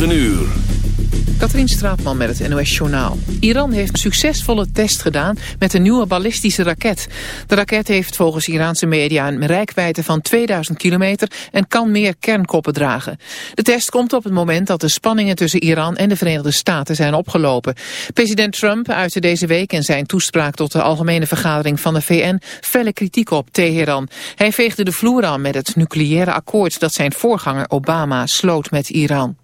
9 uur. Katrien Straatman met het NOS Journaal. Iran heeft een succesvolle test gedaan met een nieuwe ballistische raket. De raket heeft volgens Iraanse media een rijkwijde van 2000 kilometer en kan meer kernkoppen dragen. De test komt op het moment dat de spanningen tussen Iran en de Verenigde Staten zijn opgelopen. President Trump uitte deze week in zijn toespraak tot de algemene vergadering van de VN felle kritiek op Teheran. Hij veegde de vloer aan met het nucleaire akkoord dat zijn voorganger Obama sloot met Iran.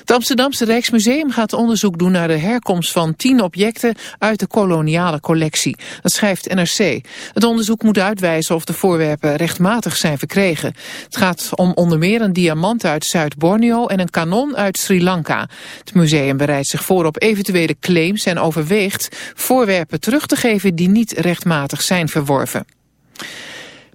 Het Amsterdamse Rijksmuseum gaat onderzoek doen naar de herkomst van tien objecten uit de koloniale collectie. Dat schrijft NRC. Het onderzoek moet uitwijzen of de voorwerpen rechtmatig zijn verkregen. Het gaat om onder meer een diamant uit Zuid-Borneo en een kanon uit Sri Lanka. Het museum bereidt zich voor op eventuele claims en overweegt voorwerpen terug te geven die niet rechtmatig zijn verworven.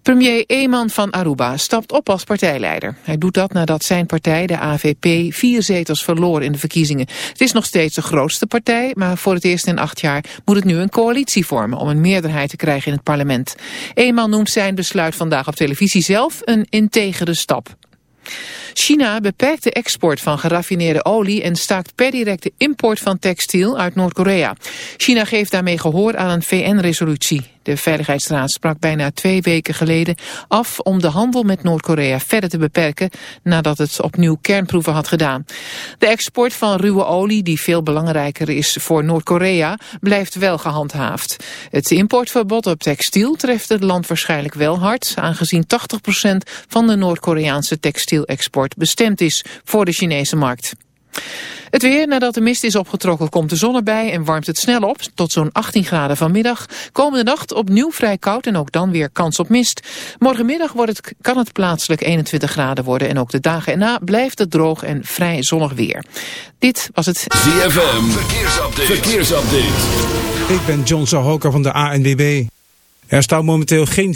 Premier Eeman van Aruba stapt op als partijleider. Hij doet dat nadat zijn partij, de AVP, vier zetels verloor in de verkiezingen. Het is nog steeds de grootste partij, maar voor het eerst in acht jaar moet het nu een coalitie vormen om een meerderheid te krijgen in het parlement. Eeman noemt zijn besluit vandaag op televisie zelf een integere stap. China beperkt de export van geraffineerde olie en staakt per direct de import van textiel uit Noord-Korea. China geeft daarmee gehoor aan een VN-resolutie. De Veiligheidsraad sprak bijna twee weken geleden af om de handel met Noord-Korea verder te beperken nadat het opnieuw kernproeven had gedaan. De export van ruwe olie, die veel belangrijker is voor Noord-Korea, blijft wel gehandhaafd. Het importverbod op textiel treft het land waarschijnlijk wel hard, aangezien 80% van de Noord-Koreaanse textielexport bestemd is voor de Chinese markt. Het weer, nadat de mist is opgetrokken, komt de zon erbij en warmt het snel op tot zo'n 18 graden vanmiddag. Komende nacht opnieuw vrij koud en ook dan weer kans op mist. Morgenmiddag wordt het, kan het plaatselijk 21 graden worden en ook de dagen erna blijft het droog en vrij zonnig weer. Dit was het ZFM, verkeersupdate. verkeersupdate. Ik ben John Zahoka van de ANWB. Er staat momenteel geen...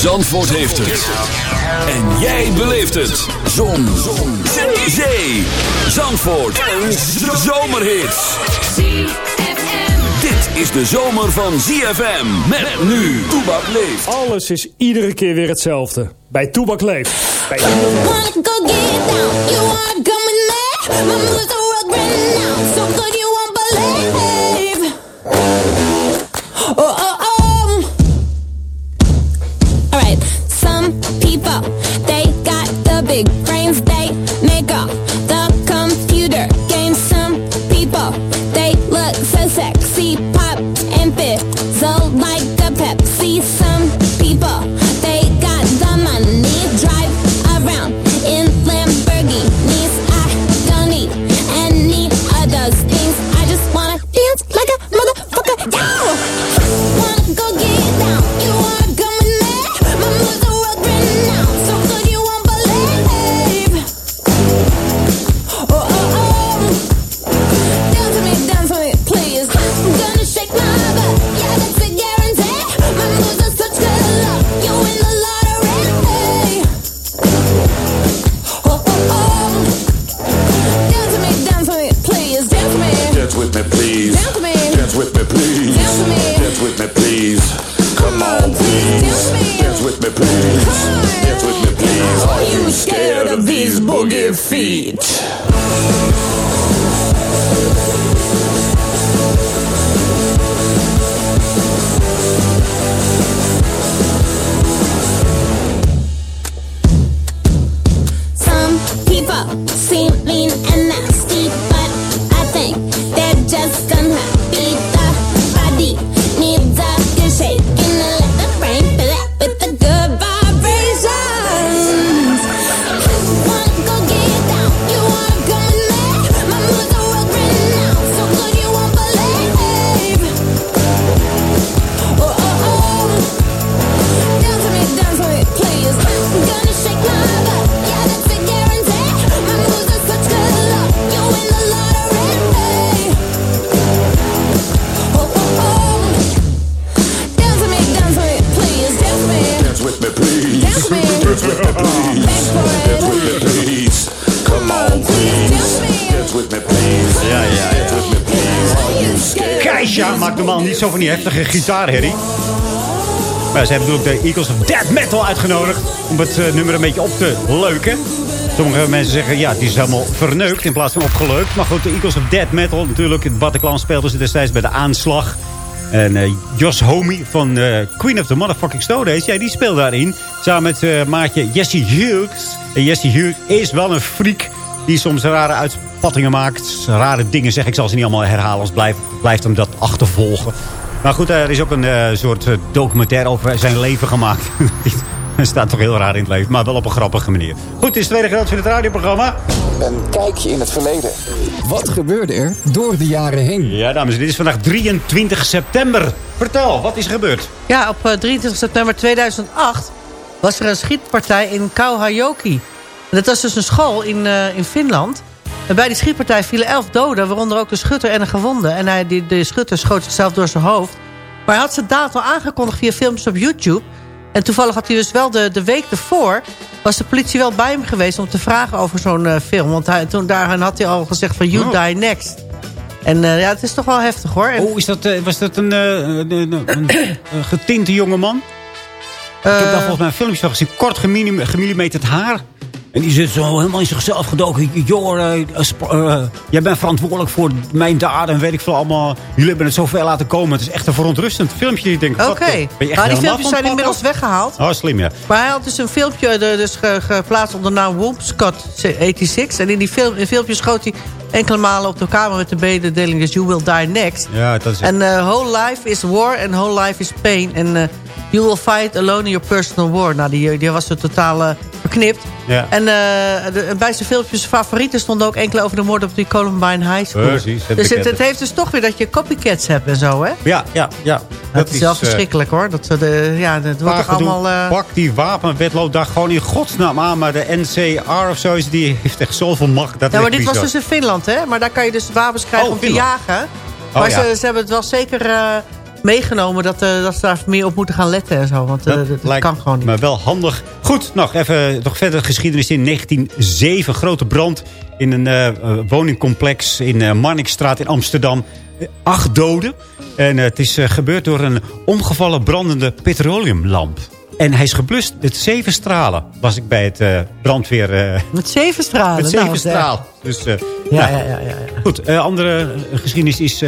Zandvoort heeft het. En jij beleeft het. Zon. Zon. Zee. Zandvoort. Een zomerhit. Dit is de zomer van ZFM. Met nu. Toebak leeft. Alles is iedere keer weer hetzelfde. Bij Toebak leeft. Bij Oh, zo van die heftige gitaarherrie. Maar ze hebben natuurlijk de Eagles of Death Metal uitgenodigd... om het eh, nummer een beetje op te leuken. Sommige mensen zeggen, ja, het is helemaal verneukt in plaats van opgeleukt. Maar goed, de Eagles of Death Metal, natuurlijk. Bataclan speelden ze destijds bij de aanslag. En eh, Jos Homie van eh, Queen of the Motherfucking Stone Age, ja, die speelt daarin. Samen met maatje Jesse Hughes. En Jesse Hughes is wel een freak die soms rare uitspattingen maakt. Rare dingen zeg ik zal ze niet allemaal herhalen. Als blijft, blijft hem dat achtervolgen. Maar goed, er is ook een eh, soort eh, documentaire over zijn leven gemaakt. Hij staat toch heel raar in het leven, maar wel op een grappige manier. Goed, het is het tweede gedeelte van het radioprogramma. Een kijkje in het verleden. Wat gebeurde er door de jaren heen? Ja, dames en heren, dit is vandaag 23 september. Vertel, wat is er gebeurd? Ja, op eh, 23 september 2008 was er een schietpartij in Kauhajoki. En Dat was dus een school in, eh, in Finland. En bij die schietpartij vielen elf doden, waaronder ook de schutter en een gewonde. En hij, die, de schutter schoot zichzelf door zijn hoofd. Maar hij had zijn daad al aangekondigd via filmpjes op YouTube. En toevallig had hij dus wel de, de week ervoor... was de politie wel bij hem geweest om te vragen over zo'n eh, film. Want hij, toen daar had hij al gezegd van you Oh. die next. En eh, ja, het is toch wel heftig hoor. En, Oh, is dat, eh, was dat een, een, een, getinte jongeman? Ik heb daar volgens mij een filmpje van gezien. Kort gemillim- gemillimeterd haar. En die zit zo helemaal in zichzelf gedoken. Joh, eh, eh, eh, jij bent verantwoordelijk voor mijn daden. En weet ik veel allemaal. Jullie hebben het zo ver laten komen. Het is echt een verontrustend filmpje. Ik denk, Oké, echt nou, die filmpjes zijn inmiddels af? weggehaald. Oh, slim ja. Maar hij had dus een filmpje dus ge- geplaatst onder de naam Wompscott 86. En in die film, in filmpje schoot hij enkele malen op de camera met de mededeling... dus you will die next. Ja, dat is het. En whole life is war and whole life is pain. En you will fight alone in your personal war. Nou, die, die was er totaal eh, verknipt. Ja. En eh, de- bij zijn filmpjes favorieten stonden ook enkele over de moord op die Columbine High School. Precies, dus het, heeft dus toch weer dat je copycats hebt en zo, hè? Ja, ja, ja. Dat, is wel eh, verschrikkelijk, hoor. Dat, ze de, ja, dat wordt toch allemaal... eh, Pak die wapenwetloop daar gewoon in godsnaam aan. Maar de NCR of zo is, die heeft echt zoveel macht. Dat Ja, maar dit was dus in Finland, hè? Maar daar kan je dus wapens krijgen Oh, om te jagen. Maar Oh, ja. ze, ze hebben het wel zeker eh, meegenomen dat, eh, dat ze daar meer op moeten gaan letten en zo. Want eh, dat, kan gewoon niet. me wel handig. Goed, nog even nog verder geschiedenis in 1907. Grote brand in een eh, eh, woningcomplex in uh, Marnixstraat in Amsterdam. Eh, acht doden. En eh, het is eh, gebeurd door een omgevallen brandende petroleumlamp. En hij is geblust met zeven stralen. Was ik bij het eh, brandweer... eh, Met zeven stralen. met nou, zeven straal. Dus, eh, Ja, nou, ja, ja, ja, ja. Goed, andere geschiedenis is...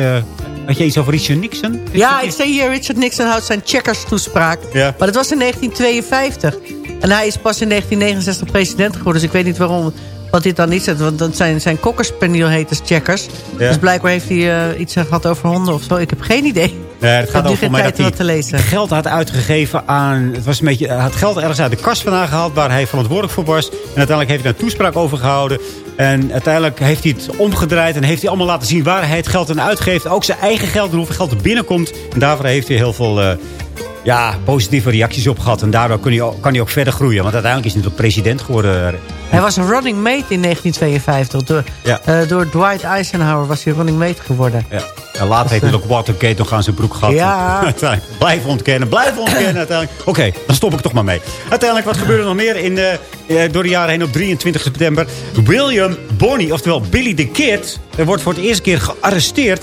had je iets over Richard Nixon? Ja, ik zie hier, Richard Nixon houdt zijn checkers-toespraak. Ja. Maar dat was in 1952. En hij is pas in 1969 president geworden. Dus ik weet niet waarom, wat dit dan is. Want dat zijn, zijn kokkerspaniel heet checkers. Ja. Dus blijkbaar heeft hij iets gehad over honden of zo. Ik heb geen idee. Nee, het Ik gaat over mij dat te lezen. geld had uitgegeven aan... Het was een beetje, hij had geld ergens uit de kast vandaan gehaald... waar hij verantwoordelijk voor was. En uiteindelijk heeft hij een toespraak over gehouden. En uiteindelijk heeft hij het omgedraaid... en heeft hij allemaal laten zien waar hij het geld aan uitgeeft. Ook zijn eigen geld en hoeveel geld er binnenkomt. En daarvoor heeft hij heel veel... eh, ja, positieve reacties op gehad. En daardoor kan hij, ook, kan hij ook verder groeien. Want uiteindelijk is hij natuurlijk president geworden. Hij was een running mate in 1952. Door, Ja. eh, door Dwight Eisenhower was hij running mate geworden. Ja. En later heeft hij ook Watergate nog aan zijn broek gehad. Ja. Blijf ontkennen, blijf ontkennen uiteindelijk. Oké, dan stop ik toch maar mee. Uiteindelijk, wat gebeurde er nog meer in de, eh, door de jaren heen op 23 september? William Bonney, oftewel Billy the Kid, wordt voor het eerste keer gearresteerd.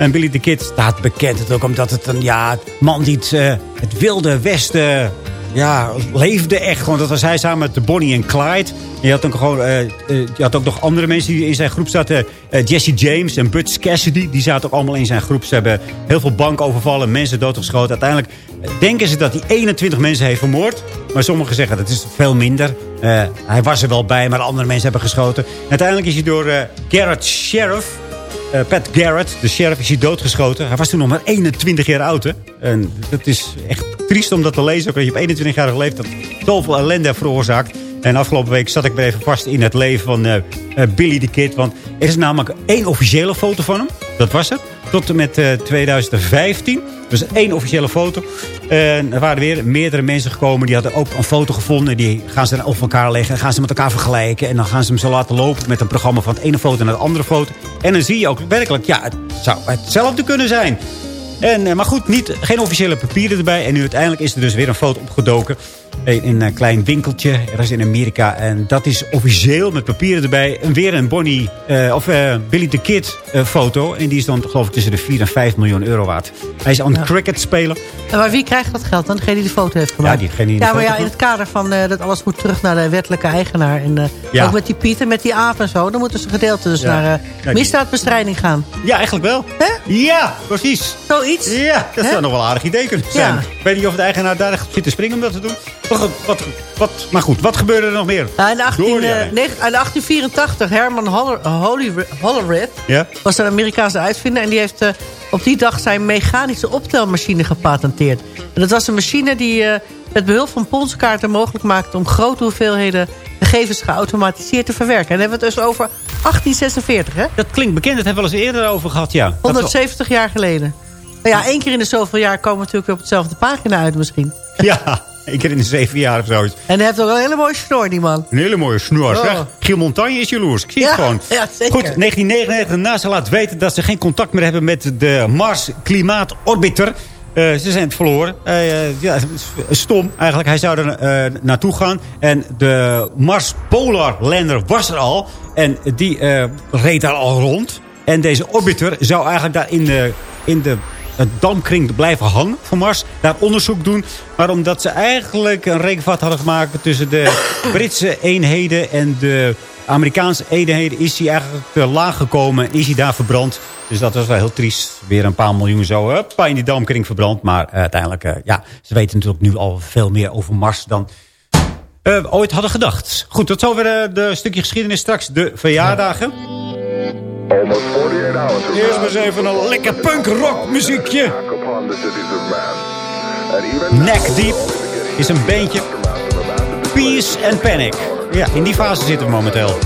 En Billy the Kid staat bekend het ook omdat het een ja, man die het, eh, het wilde westen ja, leefde echt. Gewoon, dat was hij samen met Bonnie en Clyde. Je had ook, gewoon, eh, eh, je had ook nog andere mensen die in zijn groep zaten. Jesse James en Butch Cassidy. Die zaten ook allemaal in zijn groep. Ze hebben heel veel banken overvallen. Mensen doodgeschoten. Uiteindelijk denken ze dat hij 21 mensen heeft vermoord. Maar sommigen zeggen dat is veel minder. Hij was er wel bij, maar andere mensen hebben geschoten. En uiteindelijk is hij door Garrett Sheriff... eh, Pat Garrett, de sheriff, is hij doodgeschoten. Hij was toen nog maar 21 jaar oud. En dat is echt triest om dat te lezen. Dat je op 21-jarige leeftijd zoveel ellende veroorzaakt. En afgelopen week zat ik weer even vast in het leven van eh, eh, Billy the Kid. Want er is namelijk één officiële foto van hem. Dat was het. Tot en met eh, 2015. Dus één officiële foto. En er waren weer meerdere mensen gekomen. Die hadden ook een foto gevonden. Die gaan ze dan over elkaar leggen. En gaan ze met elkaar vergelijken. En dan gaan ze hem zo laten lopen met een programma van het ene foto naar de andere foto. En dan zie je ook werkelijk, ja, het zou hetzelfde kunnen zijn. En, eh, maar goed, niet, geen officiële papieren erbij. En nu uiteindelijk is er dus weer een foto opgedoken. In een klein winkeltje, ergens in Amerika. En dat is officieel met papieren erbij. En weer een Bonnie, eh, of eh, Billy the Kid eh, foto. En die is dan geloof ik tussen de 4 en 5 miljoen euro waard. Hij is aan het cricket spelen. En maar wie krijgt dat geld dan? Degene die de foto heeft gemaakt? Ja, diegene die de ja, maar ja, in het kader van eh, dat alles moet terug naar de wettelijke eigenaar. En eh, Ja. ook met die Pieter, met die aap en zo. Dan moeten ze gedeelte dus Ja. naar eh, misdaadbestrijding gaan. Ja, eigenlijk wel. Ja, precies. Zoiets? Ja, dat zou nog wel een aardig idee kunnen zijn. Ja. Ik weet niet of de eigenaar daar echt zit te springen om dat te doen. Maar goed, wat, wat, maar goed, wat gebeurde er nog meer? Ja, in, de 18, Door, ja, eh, in 1884, Herman Hollerith Ja? was een Amerikaanse uitvinder. En die heeft eh, op die dag zijn mechanische optelmachine gepatenteerd. En dat was een machine die eh, met behulp van ponskaarten mogelijk maakte... om grote hoeveelheden gegevens geautomatiseerd te verwerken. En dan hebben we het dus over 1846, hè? Dat klinkt bekend, dat hebben we wel eens eerder over gehad, ja. Dat 170 jaar geleden. Nou ja, één keer in de zoveel jaar komen we natuurlijk weer op hetzelfde pagina uit misschien. Ja, één keer in de zeven jaar of zoiets. En hij heeft ook een hele mooie snor, die man. Een hele mooie snor, Oh. zeg. Giel Montagne is jaloers. Ik zie het gewoon. ja, zeker. Goed, 1999. NASA laat weten dat ze geen contact meer hebben met de Mars Klimaat Orbiter. Eh, ze zijn het verloren. Eh, ja, stom eigenlijk. Hij zou er eh, naartoe gaan. En de Mars Polar Lander was er al. En die reed daar al rond. En deze orbiter zou eigenlijk daar in de, in de het dampkring blijven hangen van Mars. Daar onderzoek doen. Maar omdat ze eigenlijk een rekenvat hadden gemaakt... tussen de Britse eenheden en de Amerikaanse eenheden... is hij eigenlijk te laag gekomen en is hij daar verbrand. Dus dat was wel heel triest. Weer een paar miljoen zo huppa, in die dampkring verbrand. Maar eh, uiteindelijk, eh, ja, ze weten natuurlijk nu al veel meer over Mars... dan eh, ooit hadden gedacht. Goed, tot zover de stukje geschiedenis. Straks de verjaardagen. Eerst maar eens even een lekker punk rock muziekje. Neck Deep is een beentje. Peace and Panic. Ja, in die fase zitten we momenteel.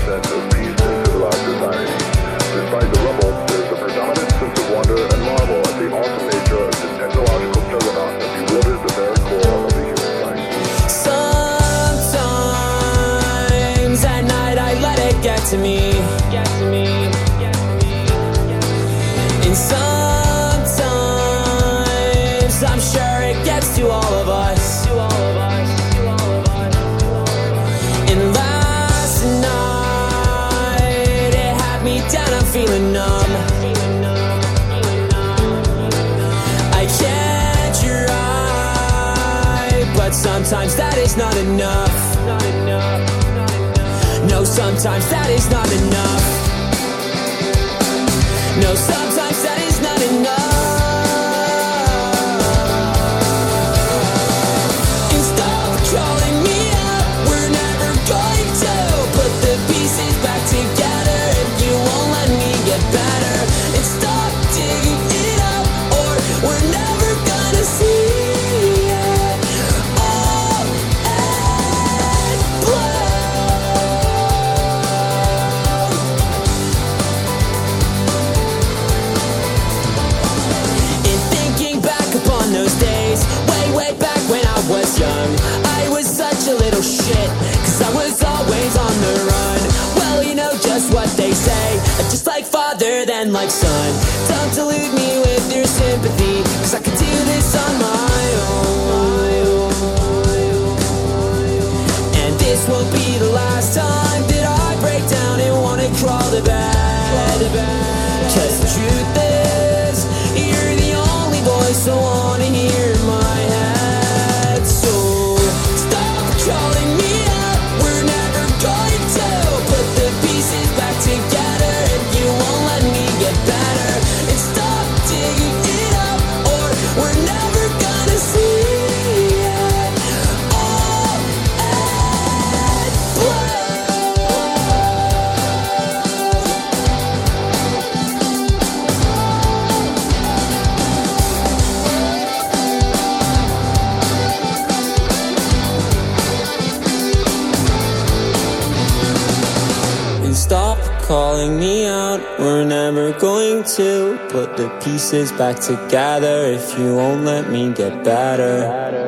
Put the pieces back together if you won't let me get better.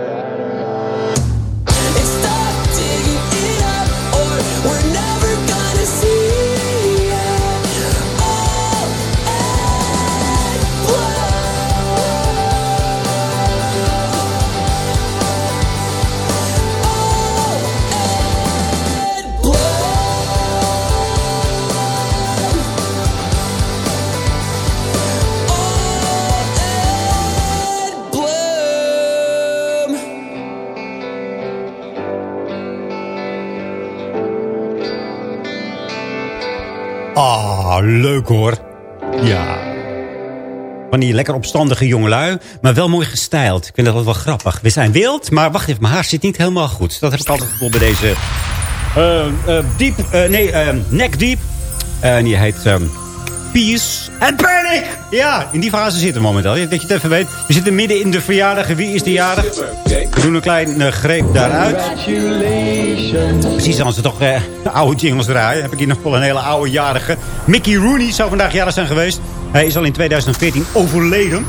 Leuk hoor. Ja. Van die lekker opstandige jongelui, maar wel mooi gestyled. Ik vind dat wel grappig. We zijn wild, maar wacht even, mijn haar zit niet helemaal goed. Dat heb ik altijd gevoeld bij deze... eh, diep, eh, nee, Neck Deep. En die heet ehm, Peace and Panic. Ja, in die fase zitten we momenteel. Dat je het even weet. We zitten midden in de verjaardag. En Wie is de jarig? We doen een klein eh, greep daaruit. Precies als ze toch eh, oude jingles draaien. Heb ik hier nog wel een hele oude jarige. Mickey Rooney zou vandaag jarig zijn geweest. Hij is al in 2014 overleden.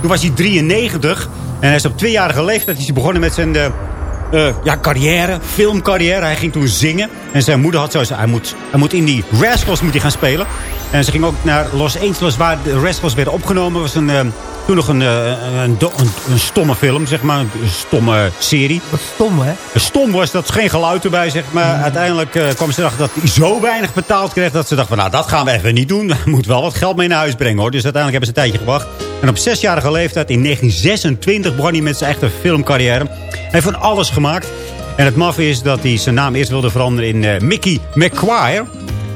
Toen was hij 93. En hij is op tweejarige leeftijd is begonnen met zijn... eh, ja, carrière, filmcarrière. Hij ging toen zingen. En zijn moeder had zoiets, hij moet, hij moet in die Rascals moet hij gaan spelen. En ze ging ook naar Los Angeles, waar de Rascals werden opgenomen. was een, eh, toen nog een, eh, een, een, een stomme film, zeg maar. Een stomme serie. Wat stom, hè? Stom was dat geen geluid erbij, zeg maar. Uiteindelijk eh, kwam ze erachter dat hij zo weinig betaald kreeg... dat ze dachten van, nou, dat gaan we even niet doen. Hij moet wel wat geld mee naar huis brengen, hoor. Dus uiteindelijk hebben ze een tijdje gewacht. En op zesjarige leeftijd, in 1926, begon hij met zijn echte filmcarrière. Hij heeft van alles gemaakt. En het maf is dat hij zijn naam eerst wilde veranderen in Mickey McQuire.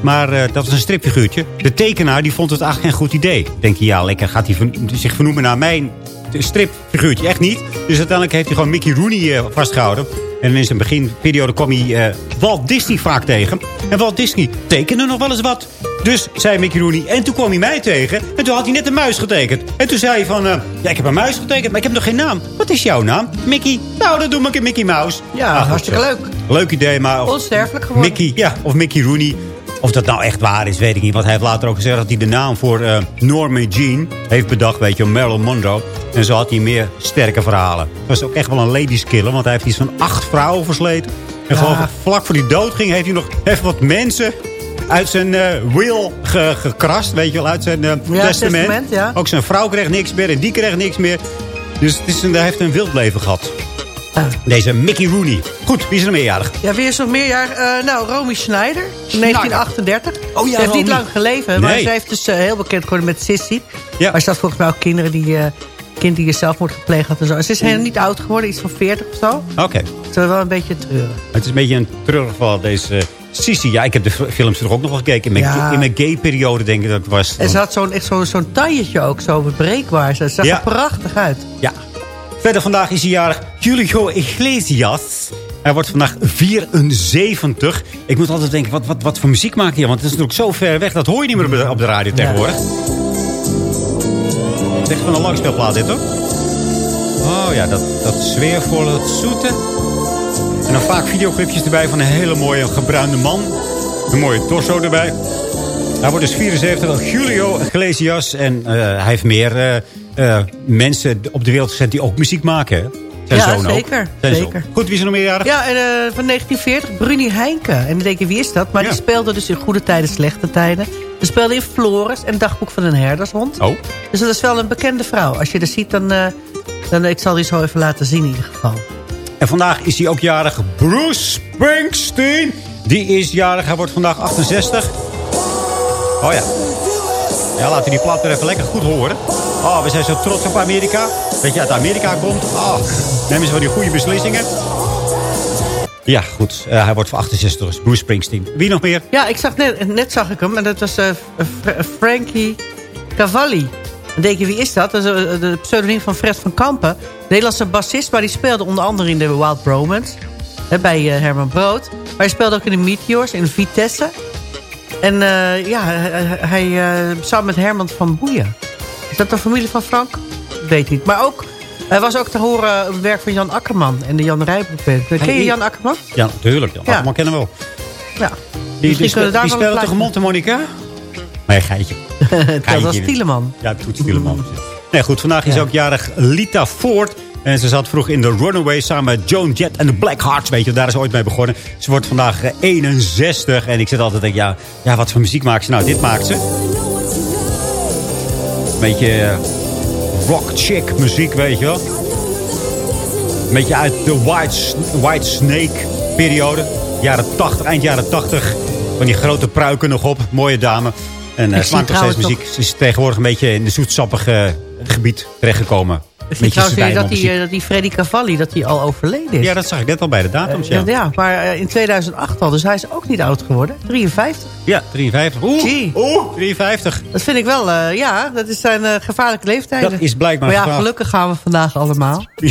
Maar eh, dat was een stripfiguurtje. De tekenaar die vond het eigenlijk geen goed idee. Denk je, ja, lekker gaat hij zich vernoemen naar mijn stripfiguurtje. Echt niet. Dus uiteindelijk heeft hij gewoon Mickey Rooney eh, vastgehouden. En in zijn beginperiode kwam hij eh, Walt Disney vaak tegen. En Walt Disney tekende nog wel eens wat. Dus zei Mickey Rooney. En toen kwam hij mij tegen. En toen had hij net een muis getekend. En toen zei hij van... ja, ik heb een muis getekend, maar ik heb nog geen naam. Wat is jouw naam? Mickey. Nou, dan doe ik een Mickey Mouse. Ja, Ah, hartstikke leuk. Leuk idee, maar... Onsterfelijk geworden. Mickey, ja, of Mickey Rooney. Of dat nou echt waar is, weet ik niet. Want hij heeft later ook gezegd dat hij de naam voor eh Norma Jean heeft bedacht. Weet je, Marilyn Monroe. En zo had hij meer sterke verhalen. Dat was ook echt wel een ladies killer. Want hij heeft iets van acht vrouwen versleten. En Ja. gewoon vlak voor hij dood ging, heeft hij nog even wat mensen uit zijn eh, will ge- gekrast. Weet je wel, uit zijn eh, testament. testament, ja. Ook zijn vrouw kreeg niks meer en die kreeg niks meer. Dus het is een, hij heeft een wild leven gehad. Deze Mickey Rooney. Goed, wie is er meerjarig? Ja, wie is nog meer jaar? Eh, nou, Romy Schneider, in 1938. Oh ja, Ze heeft niet lang geleven, maar Nee. ze heeft dus eh, heel bekend geworden met Sissy. Ja. Maar ze had volgens mij ook kinderen die... eh kind die zelfmoord gepleegd had en zo. Ze is helemaal niet oud geworden, iets van 40 of zo. Oké. Ze is wel een beetje treurig. Het is een beetje een terugval, deze Sissy. Ja, ik heb de films er ook nog wel gekeken. In mijn, Ja. in mijn gay-periode denk ik dat was. En ze had zo'n echt zo'n tailletje ook, zo breekbaar. Ze zag Ja. er prachtig uit. Ja. Verder vandaag is hij jarig Julio Iglesias. Hij wordt vandaag 74. Ik moet altijd denken, wat, wat, wat voor muziek maakt hij? Want het is natuurlijk zo ver weg, dat hoor je niet meer op de, op de radio tegenwoordig. Het is echt van een langspeelplaat dit, hoor. Oh ja, dat, dat sfeervolle, dat zoete. En dan vaak videoclipjes erbij van een hele mooie gebruinde man. Een mooie torso erbij. Hij wordt dus 74, Julio Iglesias. En eh, hij heeft meer eh, eh, mensen op de wereld gezet die ook muziek maken. hè? Zijn Ja, zoon zeker, Zijn zoon. zeker. Goed, wie is er nog meerjarig? Ja, en eh, van 1940, Bruni Heinke. En dan denk je, wie is dat? Maar Ja. die speelde dus in goede tijden, slechte tijden. Ze speelde in Flores en Dagboek van een herdershond. Oh. Dus dat is wel een bekende vrouw. Als je er ziet, dan... eh, dan ik zal die zo even laten zien in ieder geval. En vandaag is hij ook jarig. Bruce Springsteen. Die is jarig. Hij wordt vandaag 68. Oh ja. Ja, laten we die plaat er even lekker goed horen. Oh, we zijn zo trots op Amerika. Dat je uit Amerika komt. Oh, nemen ze wel die goede beslissingen. Ja, goed. Eh, hij wordt voor 68. dus Bruce Springsteen. Wie nog meer? Ja, ik zag net, net zag ik hem. En dat was eh, Fra- Frankie Cavalli. Dan denk je, wie is dat? Dat is eh, de pseudoniem van Fred van Kampen. Nederlandse bassist, maar die speelde onder andere in de Wild Bromance. Bij Herman Brood. Maar hij speelde ook in de Meteors, in Vitesse. En ja, hij, hij, met Herman van Boeien. Is dat de familie van Frank? Weet niet. Maar ook, hij was ook te horen het werk van Jan Akkerman. En de Jan Rijbroek Band. Ken je Jan Akkerman? Ja, natuurlijk. Ja, Ja. Allemaal kennen we wel. Ja. Die, die, daar die een toch Montemonica? Nee, geitje. Dat was Tieleman. Ja, Toets Tieleman. Nee, goed, vandaag is Ja. ook jarig Lita Ford. En ze zat vroeg in de Runaways samen met Joan Jett en de Blackhearts. Weet je, daar is ze ooit mee begonnen. Ze wordt vandaag eh, 61. En ik zit altijd te denken, ja, ja, wat voor muziek maakt ze? Nou, dit maakt ze. Een beetje eh, rock chick muziek, weet je wel. Een beetje uit de White, White Snake periode. Jaren 80, eind jaren 80. Van die grote pruiken nog op. Mooie dame. En uh, zie smaakt nog steeds muziek. Ze is tegenwoordig een beetje in de zoetsappige gebied terechtgekomen. Ik zie trouwens weer dat die, eh, dat die Freddy Cavalli dat die al overleden is. Ja, dat zag ik net al bij de datums, ja. ja. ja, maar eh, in 2008 al. Dus hij is ook niet oud geworden. 53. Ja, 53. Oeh, oeh 53. Dat vind ik wel, eh, ja, dat is zijn eh, gevaarlijke leeftijden. Dat is blijkbaar Maar ja, gelukkig gaan we vandaag allemaal.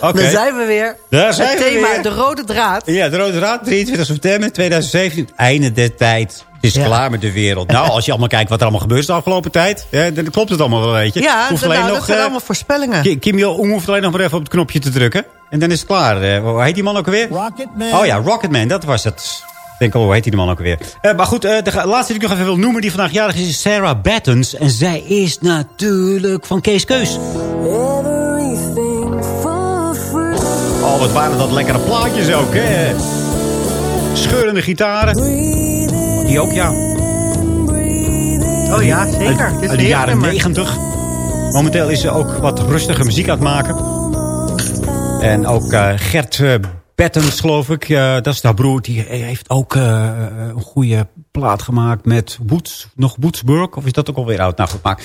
Oké. Daar zijn we weer. Daar zijn Het we thema, weer. de rode draad. Ja, de Rode Raad, 23 september 2017. Einde der tijd. Het is klaar met de wereld. Nou, als je allemaal kijkt wat er allemaal gebeurt de afgelopen tijd. hè, dan klopt het allemaal wel, weet je. Ja, Hoeft nou, nog, dat zijn eh, allemaal voorspellingen. Ki- Kim Jong-un hoeft alleen nog maar even op het knopje te drukken. En dan is het klaar. Eh, hoe heet die man ook alweer? Rocketman. Oh ja, Rocketman, dat was het. Ik denk al, hoe heet die man ook alweer? Eh, maar goed, eh, de laatste die ik nog even wil noemen... die vandaag jarig is, is Sarah Battens. En zij is natuurlijk van Kees Keus. Oh, wat waren dat lekkere plaatjes ook, hè? Scheurende gitaren. Die ook, ja. Oh ja, zeker. Uit, uit de jaren. 90. Momenteel is ze ook wat rustige muziek aan het maken. En ook eh, Gert eh, Bettens, geloof ik. dat is haar broer. Die heeft ook eh, een goede plaat gemaakt met Woods. Nog Woodsburg? Of is dat ook alweer oud? Nou goed, maakt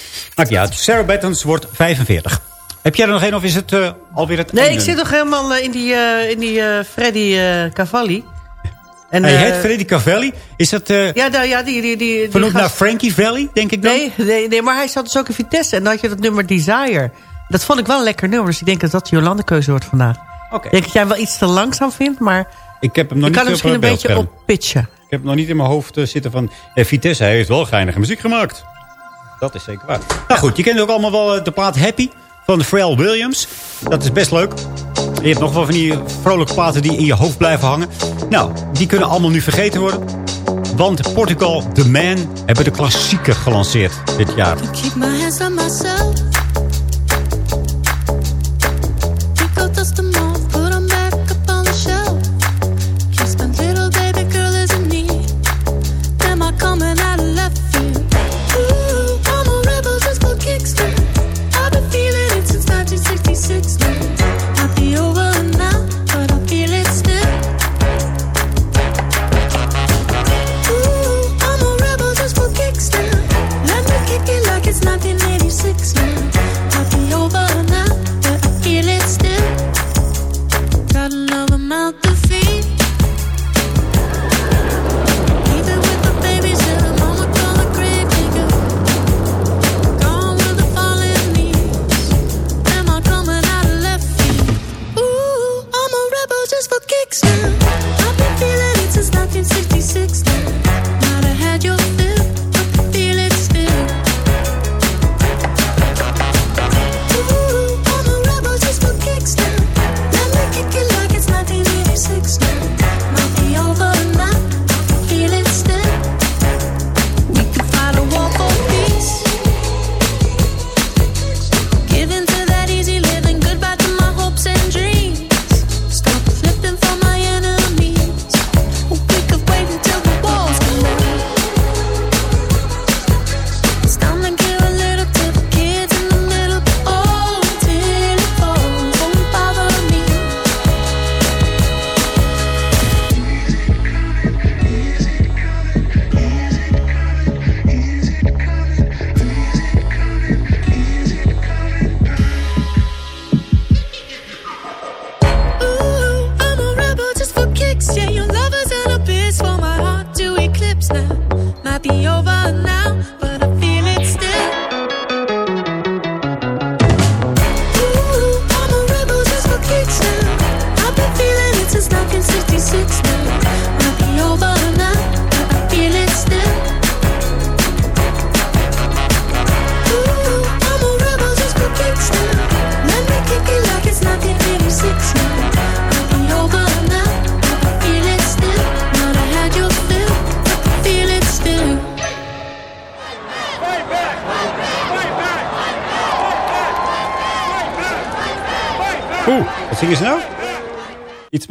niet uit. Sarah Bettens wordt 45. Heb jij er nog één of is het alweer het Nee, einde? ik zit nog helemaal in die, in die Freddy Cavalli. En, Hij eh, heet Freddy Cavelli. Is dat eh Ja, nou, ja die, die, die, die vernoemd naar Frankie Valley, denk ik dan? Nee, nee, nee, maar hij zat dus ook in Vitesse. En dan had je dat nummer Desire. Dat vond ik wel een lekker nummer. Dus ik denk dat dat Jolande keuze wordt vandaag. Oké. Ik denk dat jij hem wel iets te langzaam vindt, maar Ik heb hem nog je kan hem misschien een beetje oppitchen. Ik heb nog niet in mijn hoofd eh, zitten van... Eh, Vitesse, hij heeft wel geinige muziek gemaakt. Dat is zeker waar. Nou goed, je kent ook allemaal wel de plaat Happy van Pharrell Williams. Dat is best leuk. Je hebt nog wel van die vrolijke platen die in je hoofd blijven hangen. Nou, die kunnen allemaal nu vergeten worden. Want Portugal, The Man, hebben de klassieker gelanceerd dit jaar.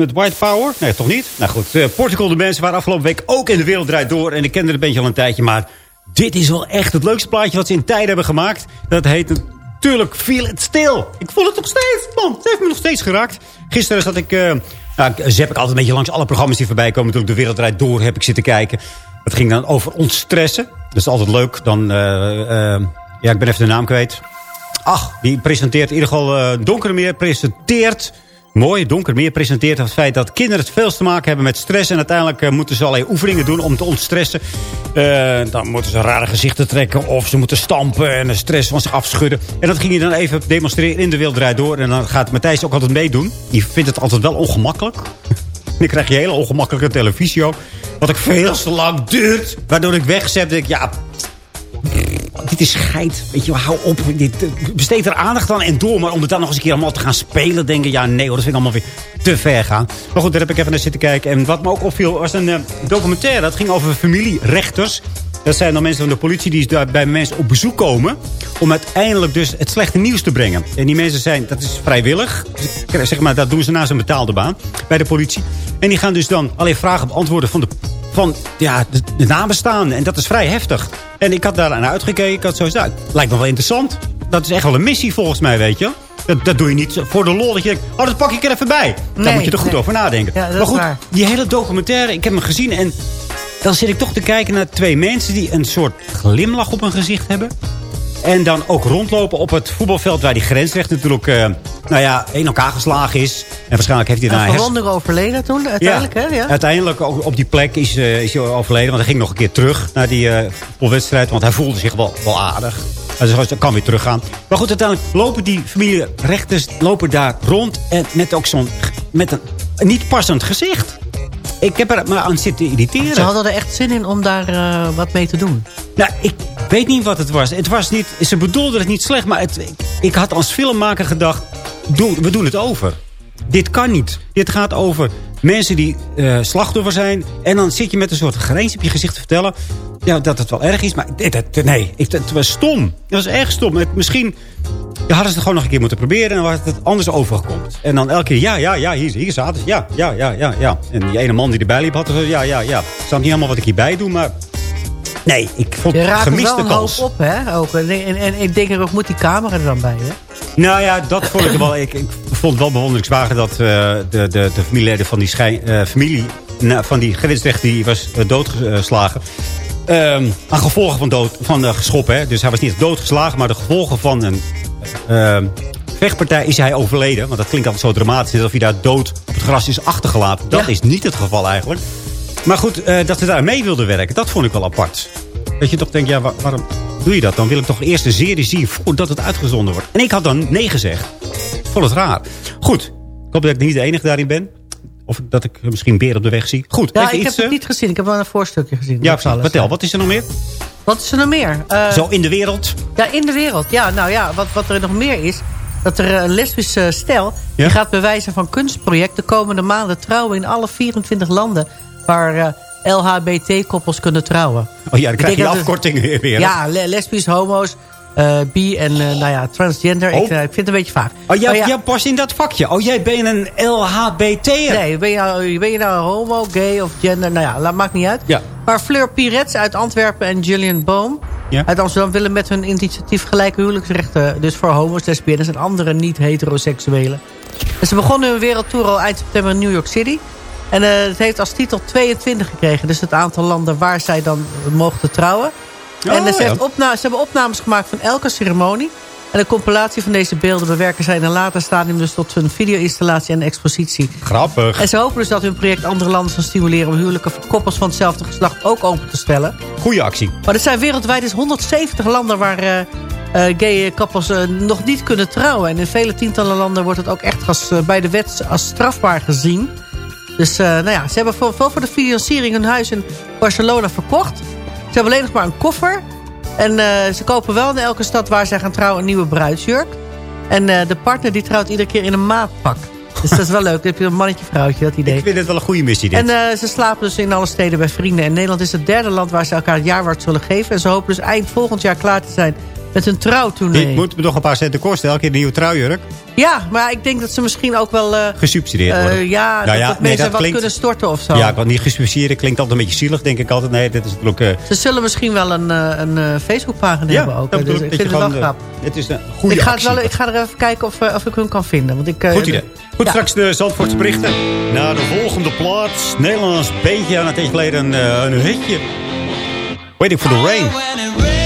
Met white power? Nee, toch niet? Nou goed, eh, Portugal, de mensen waren afgelopen week ook in de wereld door. En ik kende het beetje al een tijdje, maar dit is wel echt het leukste plaatje wat ze in tijden hebben gemaakt. Dat heet natuurlijk Feel It Still. Ik voel het nog steeds, man. Het heeft me nog steeds geraakt. Gisteren zat ik, uh, nou, zap ik altijd een beetje langs alle programma's die voorbij komen. Natuurlijk de wereld door heb ik zitten kijken. Het ging dan over ontstressen. Dat is altijd leuk. Dan, eh, ja, ik ben even de naam kwijt. Ach, die presenteert in ieder geval uh, Donkermeer presenteert... Mooi, Donkermeer presenteert het feit dat kinderen het veel te maken hebben met stress. En uiteindelijk uh, moeten ze allerlei oefeningen doen om te ontstressen. Uh, dan moeten ze rare gezichten trekken of ze moeten stampen en de stress van zich afschudden. En dat ging je dan even demonstreren in de Wilderij door. En dan gaat Matthijs ook altijd meedoen. Die vindt het altijd wel ongemakkelijk. dan krijg je hele ongemakkelijke televisie. Wat ook veel te lang duurt. Waardoor ik wegzet. ik, ja, dit is scheid. Weet je, hou op. Dit, besteed er aandacht aan en door. Maar om het dan nog eens een keer allemaal te gaan spelen. Denken, ja nee hoor, dat vind ik allemaal weer te ver gaan. Maar goed, daar heb ik even naar zitten kijken. En wat me ook opviel was een uh, documentaire. Dat ging over familierechters. Dat zijn dan mensen van de politie die bij mensen op bezoek komen. Om uiteindelijk dus het slechte nieuws te brengen. En die mensen zijn, dat is vrijwillig. Zeg maar, dat doen ze naast een betaalde baan bij de politie. En die gaan dus dan alleen vragen beantwoorden van de van ja, de, de nabestaanden. En dat is vrij heftig. En ik had daar naar uitgekeken. Ik had zo nou, lijkt me wel interessant. Dat is echt wel een missie volgens mij, weet je. Dat, dat doe je niet voor de lol. Dat je denkt, oh, dat pak ik er even bij. Daar Nee, moet je er goed nee. over nadenken. Ja, maar goed, waar. die hele documentaire, ik heb hem gezien. En dan zit ik toch te kijken naar twee mensen die een soort glimlach op hun gezicht hebben. En dan ook rondlopen op het voetbalveld waar die grensrecht natuurlijk eh, nou ja, in elkaar geslagen is. En waarschijnlijk heeft hij Een daarna... hers- verwonding overleden toen, uiteindelijk, hè? Ja. Uiteindelijk ook op die plek is, eh, is hij overleden. Want hij ging nog een keer terug naar die eh voetbalwedstrijd. Want hij voelde zich wel, wel aardig. Dus hij kan weer teruggaan. Maar goed, uiteindelijk lopen die familierechters lopen daar rond. En met ook zo'n met een niet passend gezicht. Ik heb er maar aan zitten irriteren. Ze hadden er echt zin in om daar eh, wat mee te doen. Nou, ik weet niet wat het was. Het was niet, ze bedoelden het niet slecht, maar het, ik, had als filmmaker gedacht... Doe, we doen het over. Dit kan niet. Dit gaat over mensen die eh, slachtoffer zijn. En dan zit je met een soort grijns op je gezicht te vertellen... Ja, dat het wel erg is, maar dit, nee, ik, het was stom. Het was echt stom. Het, misschien ja, hadden ze het gewoon nog een keer moeten proberen... en dan was het anders overgekomen. En dan elke keer, ja, ja, ja, hier, hier zaten ze. Ja, ja, ja, ja, ja. En die ene man die erbij liep had gezegd... ja, ja, ja. Ik snap niet helemaal wat ik hierbij doe, maar... Nee, ik vond het er gemiste wel een hoop kans. op, hè? Ook. En, en, en ik denk er ook, moet die camera er dan bij, hè? Nou ja, dat vond ik wel. Ik, ik vond het wel bewonderingswaardig dat eh, de, de, de familieleden van die, schijn, eh, familie, na- van die grensrechter die was eh, doodgeslagen. Ehm, aan gevolgen van, dood, van eh, geschoppen. Hè? Dus hij was niet doodgeslagen, maar de gevolgen van een ehm, vechtpartij is hij overleden. Want dat klinkt altijd zo dramatisch. Alsof hij daar dood op het gras is achtergelaten. Dat is niet het geval eigenlijk. Maar goed, eh, dat ze daar mee wilden werken, dat vond ik wel apart. Dat je toch denkt, ja, wa- waarom doe je dat? Dan wil ik toch eerst een serie zien voordat het uitgezonden wordt. En ik had dan nee gezegd. Ik vond het raar. Goed, ik hoop dat ik niet de enige daarin ben. Of dat ik misschien beer op de weg zie. Goed, Ja, ik iets... heb het eh, niet gezien. Ik heb wel een voorstukje gezien. ja, vertel, wat is er nog meer? Wat is er nog meer? Eh, Zo in de wereld. Ja, in de wereld. Ja, nou ja, wat, wat er nog meer is... dat er een lesbische stel... Ja? die gaat bij wijze van kunstproject... de komende maanden trouwen in alle 24 landen... waar eh, LHBT-koppels kunnen trouwen. Oh ja, dan krijg je afkortingen weer. Ja, le- lesbisch, homo's, eh, bi en eh, nou ja, transgender. Ik, Oh. eh, ik vind het een beetje vaag. Oh, jij, ja, jij past in dat vakje. Oh, jij bent een LHBT'er. Nee, ben je, nou, ben je nou homo, gay of gender? Nou ja, dat maakt niet uit. Ja. Maar Fleur Pirets uit Antwerpen en Gillian Boom Ja. uit Amsterdam... willen met hun initiatief gelijke huwelijksrechten... dus voor homo's, lesbiennes en andere niet-heteroseksuelen. En ze begonnen hun wereldtour al eind september in New York City. En het heeft als titel 22 gekregen. Dus het aantal landen waar zij dan mochten trouwen. Oh, en eh, ze, ja. heeft opna- ze hebben opnames gemaakt van elke ceremonie. En een compilatie van deze beelden bewerken zij in een later stadium... dus tot hun video-installatie en expositie. Grappig. En ze hopen dus dat hun project andere landen zal stimuleren... om huwelijken voor koppels van hetzelfde geslacht ook open te stellen. Goeie actie. Maar er zijn wereldwijd dus 170 landen waar eh, eh, gay koppels eh, nog niet kunnen trouwen. En in vele tientallen landen wordt het ook echt als, bij de wet als strafbaar gezien. Dus nou ja, ze hebben voor voor de financiering hun huis in Barcelona verkocht. Ze hebben alleen nog maar een koffer. En eh, ze kopen wel in elke stad waar zij gaan trouwen een nieuwe bruidsjurk. En eh, de partner die trouwt iedere keer in een maatpak. Dus dat is wel leuk. Dan heb je een mannetje vrouwtje dat idee. Ik vind het wel een goede missie, dit. En eh, ze slapen dus in alle steden bij vrienden. En Nederland is het derde land waar ze elkaar het jaarwoord zullen geven. En ze hopen dus eind volgend jaar klaar te zijn Met hun trouwtournee. Die moet me nog een paar centen kosten. Elke keer een nieuwe trouwjurk. Ja, maar ik denk dat ze misschien ook wel... eh, Gesubsidieerd eh, worden. ja, Nou dat, ja, dat nee, mensen dat wat klinkt- kunnen storten of zo. Ja, ik wil niet gesubsidieerd. Klinkt altijd een beetje zielig, denk ik altijd. Nee, dit is natuurlijk... eh, Ze zullen misschien wel een, eh, een eh, Facebookpagina ja, hebben ook. dat Dus bedoel ik ik. vind dat het wel grappig. Het is een goede Ik ga, het actie. wel, ik ga er even kijken of, of ik hun kan vinden. Want ik, eh, Goed idee. Goed, ja. straks de Zandvoortse berichten. Naar de volgende plaats. Nederlands beentje. Aan een tijdje geleden een, eh, een hitje. Waiting for the rain.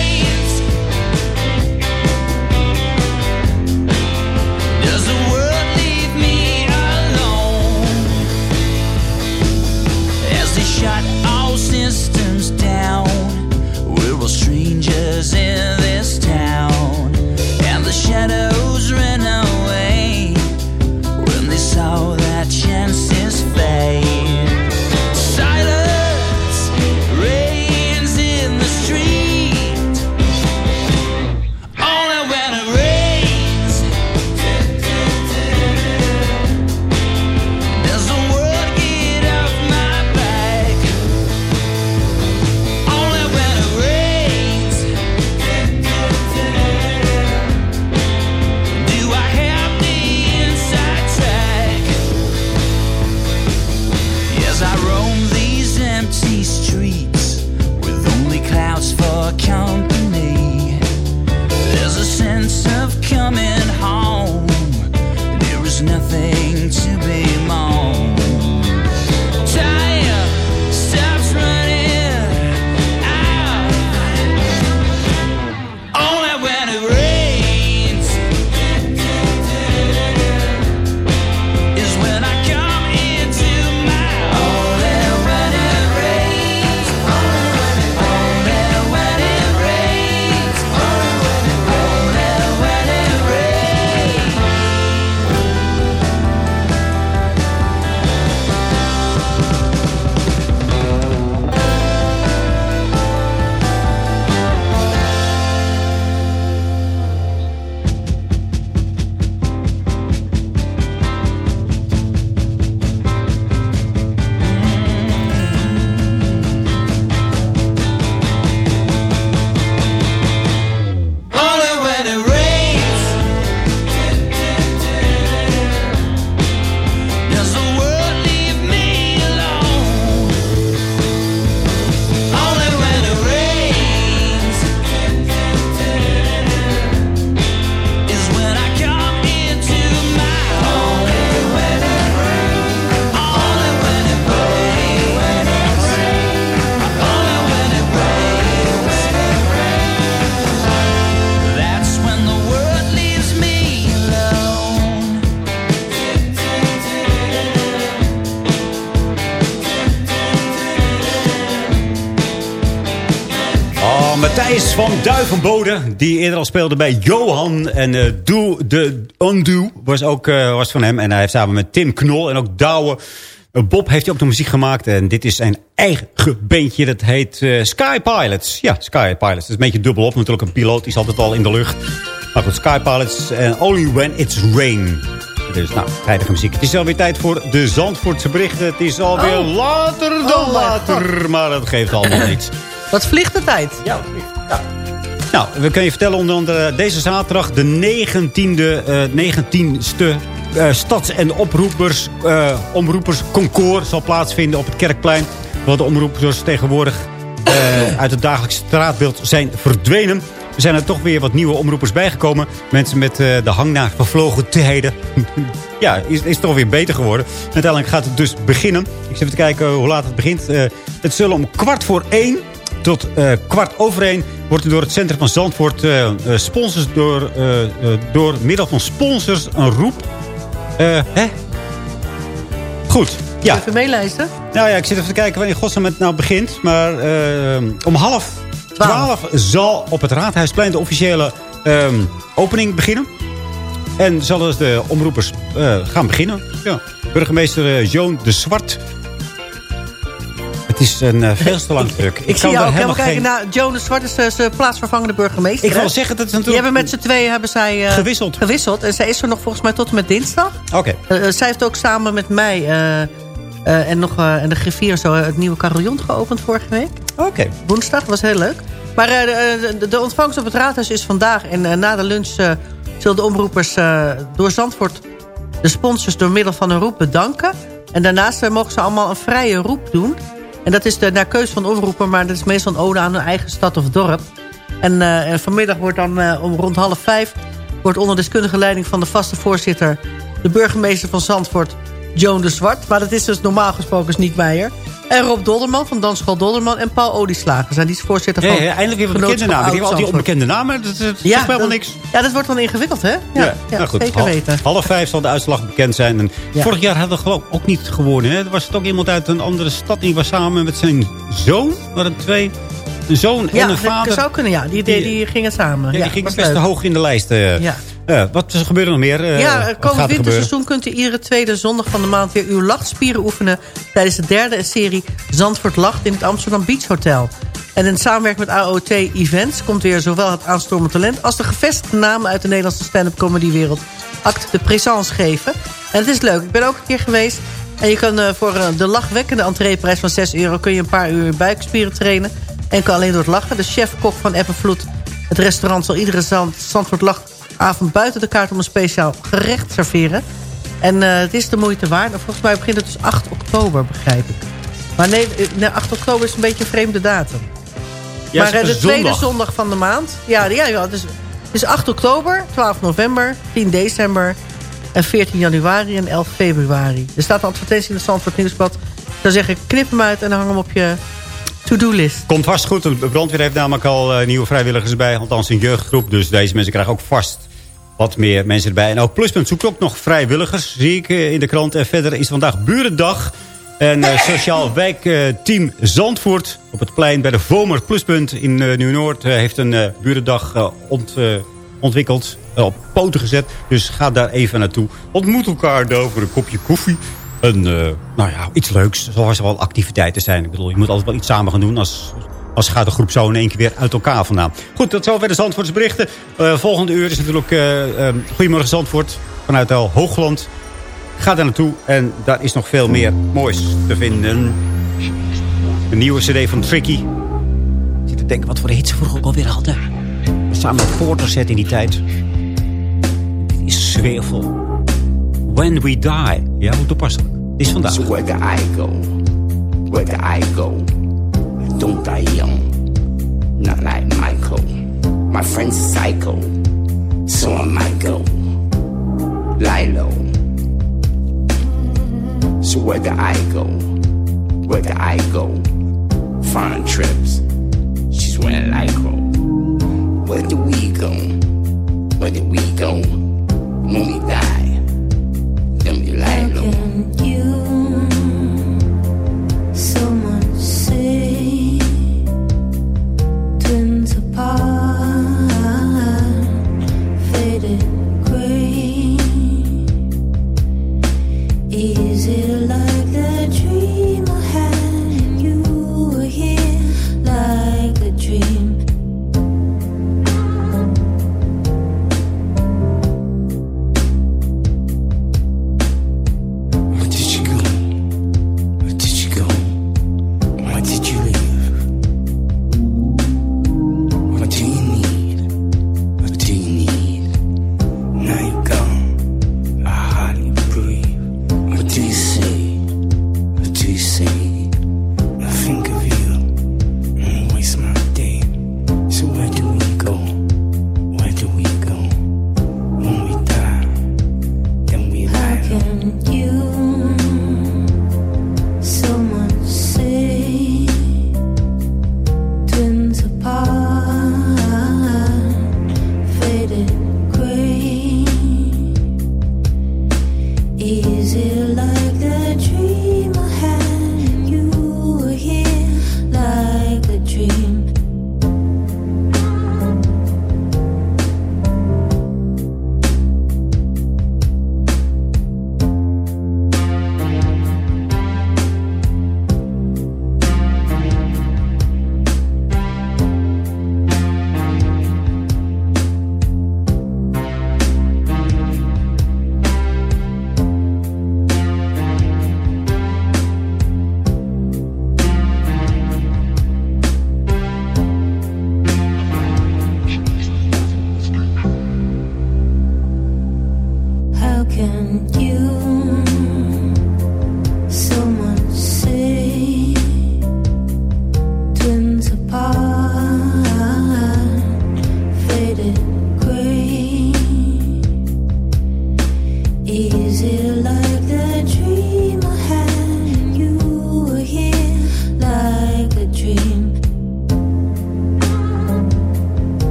Matthijs van Duivenbode, die eerder al speelde bij Johan. En eh Do the Undo was ook eh, was van hem. En hij heeft samen met Tim Knol en ook Douwe... eh, Bob heeft hij ook de muziek gemaakt. En dit is zijn eigen beentje. Dat heet Sky Pilots. Ja, Sky Pilots. Dat is een beetje dubbel op. Natuurlijk een piloot die is altijd al in de lucht. Maar goed, Sky Pilots. En Only When It's Rain. Dus nou, geidige muziek. Het is alweer tijd voor de Zandvoortse berichten. Het is alweer Oh. later dan Oh, later. Maar dat geeft allemaal niets. Wat vliegt de tijd? Ja, Nou, we kunnen je vertellen onder andere deze zaterdag de 19e, eh 19ste eh, stads- en oproepers, eh omroepers concours zal plaatsvinden op het Kerkplein. Want de omroepers tegenwoordig eh, uit het dagelijks straatbeeld zijn verdwenen. Er zijn er toch weer wat nieuwe omroepers bijgekomen. Mensen met eh, de hang naar vervlogen tijden. ja, is, is toch weer beter geworden. Uiteindelijk gaat het dus beginnen. Ik zit even te kijken hoe laat het begint. Eh, het zullen om kwart voor één tot eh, kwart over één wordt er door het centrum van Zandvoort eh, sponsors door, door middel van sponsors een roep. Hè? Goed, ja. Even meelezen. Nou ja, ik zit even te kijken wanneer godsnaam het nou begint. Maar om half twaalf zal op het Raadhuisplein de officiële ehm, opening beginnen. En zullen dus de omroepers gaan beginnen. Ja. Burgemeester Joon de Zwart. Het is een eh, veel te lang druk. Ik, zie jou ook helemaal kijken naar Jonas Zwart, is eh, zijn plaatsvervangende burgemeester. Ik wil zeggen, dat is Die natuurlijk... hebben met z'n tweeën hebben zij, eh, Gewisseld. gewisseld. En zij is er nog volgens mij tot en met dinsdag. Oké. Eh, eh, zij heeft ook samen met mij eh, eh, en, nog, eh, en de griffier zo eh, het nieuwe carillon geopend vorige week. Oké. Woensdag, was heel leuk. Maar eh, de, de, ontvangst op het raadhuis is vandaag. En eh, na de lunch eh, zullen de omroepers eh, door Zandvoort... de sponsors door middel van een roep bedanken. En daarnaast eh, mogen ze allemaal een vrije roep doen. En dat is de, naar keus van de maar dat is meestal een ode aan hun eigen stad of dorp. En, eh, vanmiddag wordt dan eh, om rond half vijf... wordt onder deskundige leiding van de vaste voorzitter... de burgemeester van Zandvoort, Joan de Zwart. Maar dat is dus normaal gesproken Sniek Meijer. En Rob Dolderman van Dansschool Dolderman en Paul Olieslager. Zijn die is voorzitter Ja, van... ja, eindelijk weer een bekende naam. Die hebben al die onbekende namen. Dat, dat Ja, helemaal dat- niks. Ja, dat wordt wel ingewikkeld, hè? Ja, ja, nou goed. zeker weten. Half vijf zal de uitslag bekend zijn. En Ja. Vorig jaar hadden we geloof ik ook niet gewonnen. Hè? Er was ook iemand uit een andere stad. Die was samen met zijn zoon. waren twee. Een zoon en Ja, een dat vader. zou kunnen, ja. Die, die, die gingen samen. Ja, Ja, die ging was best leuk. hoog in de lijst. eh. Ja. Wat gebeurt er nog meer? Eh, ja, komend er winterseizoen kunt u iedere tweede zondag van de maand... weer uw lachspieren oefenen tijdens de derde serie Zandvoort Lacht... in het Amsterdam Beach Hotel. En in samenwerking met AOT Events komt weer zowel het aanstormend talent... als de gevestigde namen uit de Nederlandse stand-up comedywereld... acte de présence geven. En het is leuk. Ik ben ook een keer geweest... En je kan eh, voor eh, de lachwekkende entreeprijs van 6 euro... kun je een paar uur buikspieren trainen. En kan alleen door het lachen. De chef-kok van Eppenvloed. Het restaurant zal iedere Zand- Zandvoort Lachavond buiten de kaart... om een speciaal gerecht serveren. En eh, het is de moeite waard. En volgens mij begint het dus 8 oktober, begrijp ik. Maar nee, eh, nee 8 oktober is een beetje een vreemde datum. Ja, maar eh, de tweede zondag. van de maand. Ja, ja, ja het, is, het is 8 oktober, 12 november, 10 december... en 14 januari en 11 februari. Er staat een advertentie in het Zandvoort Nieuwsblad. Ik zou zeggen, knip hem uit en hang hem op je to-do-list. Komt vast goed. De brandweer heeft namelijk al eh, nieuwe vrijwilligers bij. Althans een jeugdgroep. Dus deze mensen krijgen ook vast wat meer mensen erbij. En ook Pluspunt zoekt ook nog vrijwilligers. Zie ik eh, in de krant. En verder is vandaag Burendag. En eh, Sociaal Wijkteam Zandvoort op het plein bij de Vomer Pluspunt in eh, Nieuw-Noord... heeft een eh, Burendag ont, eh, ontwikkeld, op poten gezet. Dus ga daar even naartoe. Ontmoet elkaar daar voor een kopje koffie. En eh, nou ja, iets leuks. Zoals er wel activiteiten zijn. Ik bedoel, je moet altijd wel iets samen gaan doen... als als gaat de groep zo in één keer weer uit elkaar vandaan. Goed, tot zover de Zandvoortse berichten. Eh, volgende uur is natuurlijk eh eh, Goedemorgen Zandvoort vanuit El Hoogland. Ga daar naartoe en daar is nog veel meer moois te vinden. De nieuwe cd van Tricky. Ik zit te denken wat voor hits ze vroeger ook alweer hadden. Samen met Porterset in die tijd. Dit is sfeervol. When We Die. Ja, hoe toepasselijk. Dit is vandaag. So where do I go? Where do I go? Don't die young. Not like Michael. My friend's psycho. So I might go. Lie low. So where do I go? Where do I go? Foreign trips. She's wearing lycra. Where do we go? Where do we go? When we die like them. You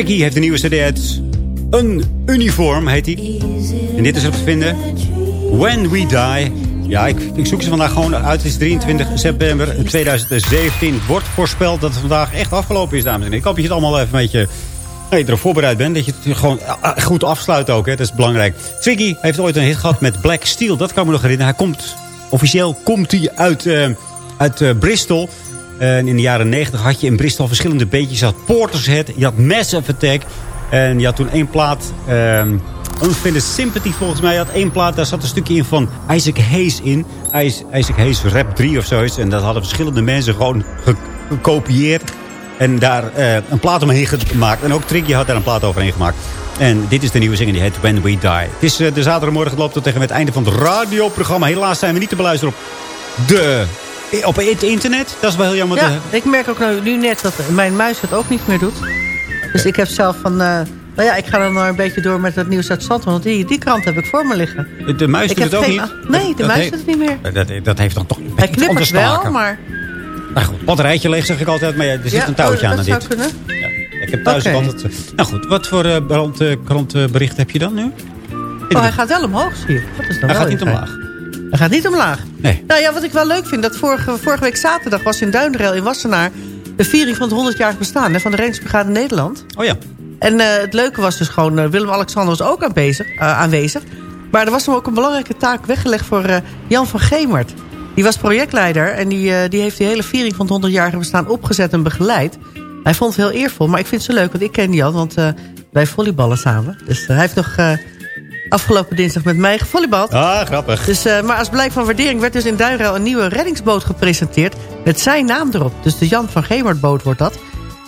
Tricky heeft een nieuwe cd uit. Een uniform heet hij. En dit is erop te vinden. When We Die. Ja, ik, ik zoek ze vandaag gewoon uit. Het is 23 september 2017. Het wordt voorspeld dat het vandaag echt afgelopen is, dames en heren. Ik hoop dat je het allemaal even een beetje... Dat je erop voorbereid bent. Dat je het gewoon ah, goed afsluit ook. Hè. Dat is belangrijk. Tricky heeft ooit een hit gehad met Black Steel. Dat kan me nog herinneren. Hij komt, officieel komt hij uit, eh, uit eh, Bristol. En in de jaren 90 had je in Bristol verschillende beetjes. Je had Portishead, je had Massive Attack. En je had toen één plaat... Unfinished Sympathy volgens mij. Je had één plaat, daar zat een stukje in van Isaac Hayes in. Is- Isaac Hayes Rap 3 of zoiets. En dat hadden verschillende mensen gewoon ge- gekopieerd. En daar eh, een plaat omheen gemaakt. En ook Tricky had daar een plaat overheen gemaakt. En dit is de nieuwe single, die heet When We Die. Het is eh, de zaterdagmorgen, het loopt tegen het einde van het radioprogramma. Helaas zijn we niet te beluisteren op, de, op het internet. Dat is wel heel jammer. Ja, te- ik merk ook nou, nu net dat mijn muis het ook niet meer doet. Dus ik heb zelf van... eh, nou ja, ik ga dan maar een beetje door met het nieuws uit Zandvoort. Want die, die krant heb ik voor me liggen. De muis Ik doet het ook geen- niet? Nee, de Dat muis heeft- doet het niet meer. Dat, dat heeft dan toch Hij iets anders knippert wel, maar... Nou goed, batterijtje leeg zeg ik altijd, maar ja, er zit Ja, een touwtje oh, aan dat aan zou dit. kunnen. Ik heb thuis ook altijd... Nou goed, wat voor uh, brand, eh, krantbericht heb je dan nu? Oh, hij gaat wel omhoog, zie je. Dat is dan Hij wel gaat niet omlaag. Hij gaat niet omlaag. Nee. Nou ja, wat ik wel leuk vind, dat vorige, vorige week zaterdag was in Duinrel in Wassenaar... de viering van het 100-jarig bestaan hè, van de Reddingsbrigade Nederland. Oh ja. En eh, het leuke was dus gewoon, eh, Willem-Alexander was ook aanwezig, eh, aanwezig. Maar er was hem ook een belangrijke taak weggelegd voor Jan van Gemert. Die was projectleider en die, die heeft die hele viering van het 100-jarige bestaan opgezet en begeleid. Hij vond het heel eervol, maar ik vind het zo leuk, want ik ken Jan, want wij volleyballen samen. Dus hij heeft nog afgelopen dinsdag met mij gevolleybald. Ah, grappig. Dus, eh, maar als blijk van waardering werd dus in Duinruil een nieuwe reddingsboot gepresenteerd. Met zijn naam erop. Dus de Jan van Gemertboot wordt dat.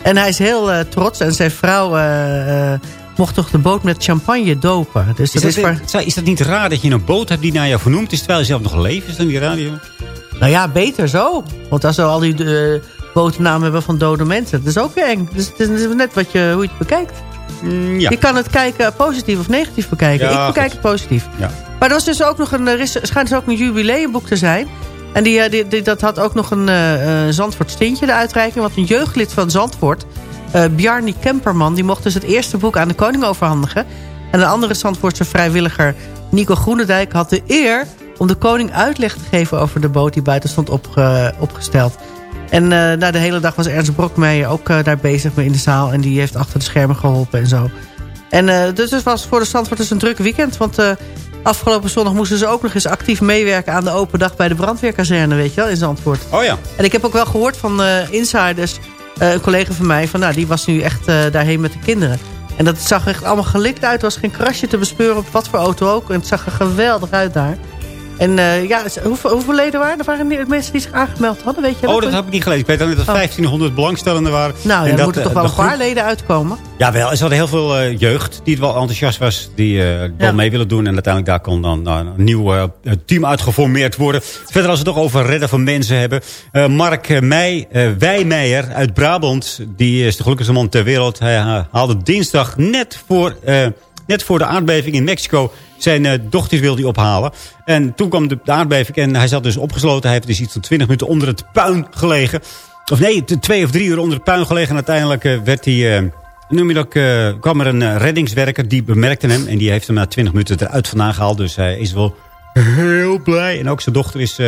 En hij is heel eh, trots. En zijn vrouw eh, mocht toch de boot met champagne dopen. Dus Is dat is voor... is dat niet raar dat je een boot hebt die naar jou vernoemd is... terwijl je zelf nog leeft? Is dat niet raar? joh? Nou ja, beter zo. Want als we al die botennamen hebben van dode mensen. Dat is ook weer eng. Dus het is, het is net wat je, hoe je het bekijkt. Mm, ja. Je kan het kijken positief of negatief bekijken. Ja, ik bekijk goed. het positief. Ja. Maar er was dus ook nog een, er is, schijnt dus ook een jubileumboek te zijn. En die, eh, die, die- dat had ook nog een eh, Zandvoort stintje, de uitreiking. Want een jeugdlid van Zandvoort, eh Bjarni Kemperman... die mocht dus het eerste boek aan de koning overhandigen. En een andere Zandvoortse vrijwilliger, Nico Groenendijk... had de eer om de koning uitleg te geven over de boot... die buiten stond opge- opgesteld. En eh na de hele dag was Ernst Brokmeijer ook eh, daar bezig in de zaal. En die heeft achter de schermen geholpen en zo. En eh, dus het was voor de Zandvoorters een druk weekend. Want afgelopen zondag moesten ze ook nog eens actief meewerken... aan de open dag bij de brandweerkazerne, weet je wel, in Zandvoort. Oh ja. En ik heb ook wel gehoord van insiders, een collega van mij... van nou, die was nu echt daarheen met de kinderen. En dat zag echt allemaal gelikt uit. Er was geen krasje te bespeuren op wat voor auto ook. En het zag er geweldig uit daar. En eh, ja, hoeveel, hoeveel leden waren er? waren er mensen die zich aangemeld hadden, weet je Oh, dat heb ik niet gelezen. Ik weet alleen dat er Oh. 1500 belangstellenden waren. Nou, ja, er moeten eh, toch wel de een paar groep- leden uitkomen. Jawel, er hadden heel veel eh, jeugd die het wel enthousiast was. Die eh, wel Ja. mee willen doen. En uiteindelijk daar kon dan nou, een nieuw eh, team uitgeformeerd worden. Verder als we het toch over redden van mensen hebben. eh, Mark eh, Meij, eh, Wijmeijer uit Brabant. Die is de gelukkigste man ter wereld. Hij eh, haalde dinsdag net voor, eh, net voor de aardbeving in Mexico... zijn eh, dochters wilde hij ophalen. En toen kwam de, aardbeving en hij zat dus opgesloten. Hij heeft dus iets van 20 minuten onder het puin gelegen. Of nee, twee of drie uur onder het puin gelegen. En uiteindelijk eh, werd hij... eh, noem je dat, kwam er een reddingswerker, die bemerkte hem. En die heeft hem na 20 minuten eruit vandaan gehaald. Dus hij is wel heel blij. En ook zijn dochter is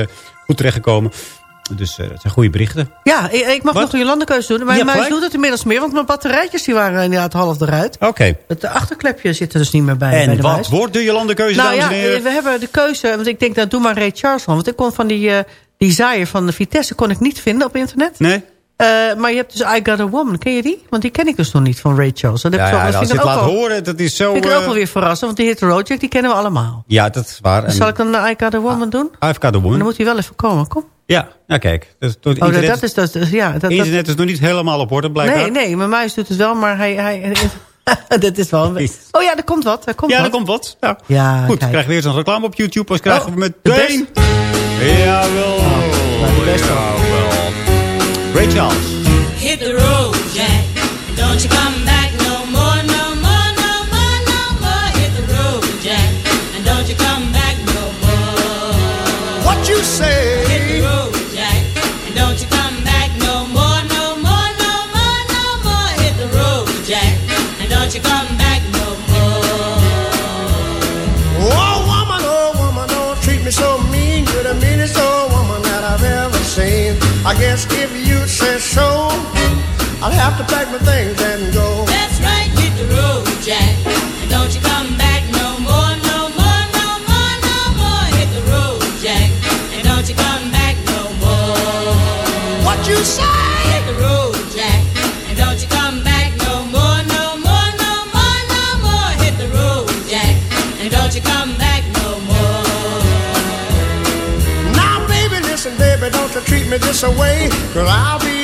goed terechtgekomen. Dus eh, dat zijn goede berichten. Ja, ik, ik mag nog de Jolandekeuze doen. Mijn Ja, gelijk. doet het inmiddels meer, want mijn batterijtjes die waren inderdaad half eruit. Oké. Het achterklepje zit er dus niet meer bij, bij En de wat wordt de Jolandekeuze, Nou dames ja, en heren? we hebben de keuze, want ik denk, dat doe maar Ray Charles van. Want ik kon van die, eh, die zaaier van de Vitesse kon ik niet vinden op internet. Nee? Eh, maar je hebt dus I Got A Woman, ken je die? Want die ken ik dus nog niet van Ray Charles. Dat, heb Ja, zo- ja, als je het ook laat horen, dat is zo... vind ik ook eh, wel weer verrassend, want die Hit the Road Jack, die kennen we allemaal. Ja, dat is waar. Dus En zal ik dan I Got A Woman doen? I've got a Dan woman. moet hij wel even komen, kom. Ja, nou kijk. Door Oh, dat, internet, dat is... Dat, is- ja, dat, dat, internet is nog niet helemaal op orde, blijkbaar. nee, nee, mijn muis doet het wel, maar hij... hij dat is wel... een- Oh ja, er komt wat. Er komt Ja, wat. er komt wat. Ja. Ja, Goed, kijk. krijgen weer zo'n reclame op YouTube. Als krijgen Oh, we de meteen... Jawel. Jawel. Ray Charles. Hit the road, Jack. Don't you come I'll to pack my things and go. That's right, hit the road, Jack. And don't you come back no more, no more, no more, no more. Hit the road, Jack. And don't you come back no more. What you say? Hit the road, Jack. And don't you come back no more, no more, no more, no more. Hit the road, Jack. And don't you come back no more. Now, baby, listen, baby, don't you treat me this away, cause I'll be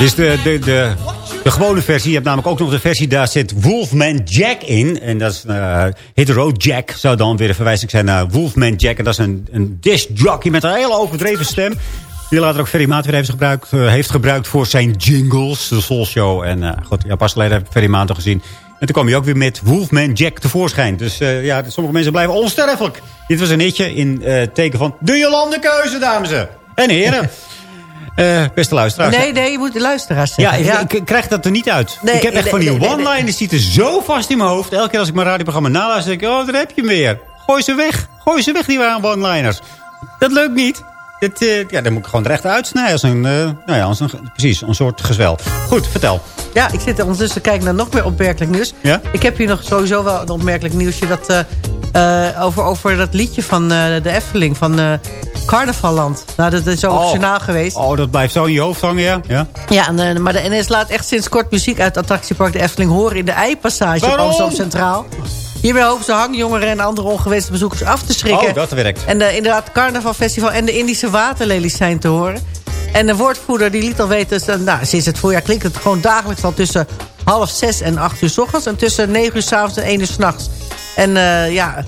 is de, de, de, de gewone versie. Je hebt namelijk ook nog de versie, daar zit Wolfman Jack in. En dat is uh, Hit Road Jack. Zou dan weer een verwijzing zijn naar Wolfman Jack. En dat is een, een disc jockey met een hele overdreven stem. Die later ook Ferry Maat weer heeft gebruikt, eh, heeft gebruikt voor zijn jingles. De Soul Show. En eh, goed, ja, pas geleden heb ik Ferry Maat gezien. En toen kwam hij ook weer met Wolfman Jack tevoorschijn. Dus ja, sommige mensen blijven onsterfelijk. Dit was een hitje in teken van de Jolandekeuze, dames en heren. Eh, beste luisteraars. Nee, nee, je moet de luisteraars Ja, ik, ik krijg dat er niet uit. Nee, ik heb echt nee, van die nee, one-liners, die zitten zo vast in mijn hoofd. Elke keer als ik mijn radioprogramma naluister, denk ik, oh, daar heb je hem weer. Gooi ze weg. Gooi ze weg, die one-liners. Dat lukt niet. Dit, eh, ja, dan moet ik gewoon recht uitsnijden. Als een, eh, nou ja, als een, precies, een soort gezwel. Goed, vertel. Ja, ik zit ondertussen te kijken naar nog meer opmerkelijk nieuws. Ja? Ik heb hier nog sowieso wel een opmerkelijk nieuwsje. Dat, over, over dat liedje van de Efteling, van Carnavalland. Nou, dat is ook Oh. journaal geweest. Oh, dat blijft zo in je hoofd hangen, ja? Ja. Ja, en, eh, maar de NS laat echt sinds kort muziek uit het attractiepark de Efteling horen... in de Eipassage op? Amsterdam Centraal. Hierbij hopen ze hangjongeren en andere ongewenste bezoekers af te schrikken. Oh, dat werkt. En eh, inderdaad, het carnavalfestival en de Indische waterlelies zijn te horen. En de woordvoerder die liet al weten... dat, nou, sinds het voorjaar klinkt het gewoon dagelijks al tussen half zes en acht uur s ochtends... en tussen negen uur s avonds en één uur s'nachts. En eh, ja,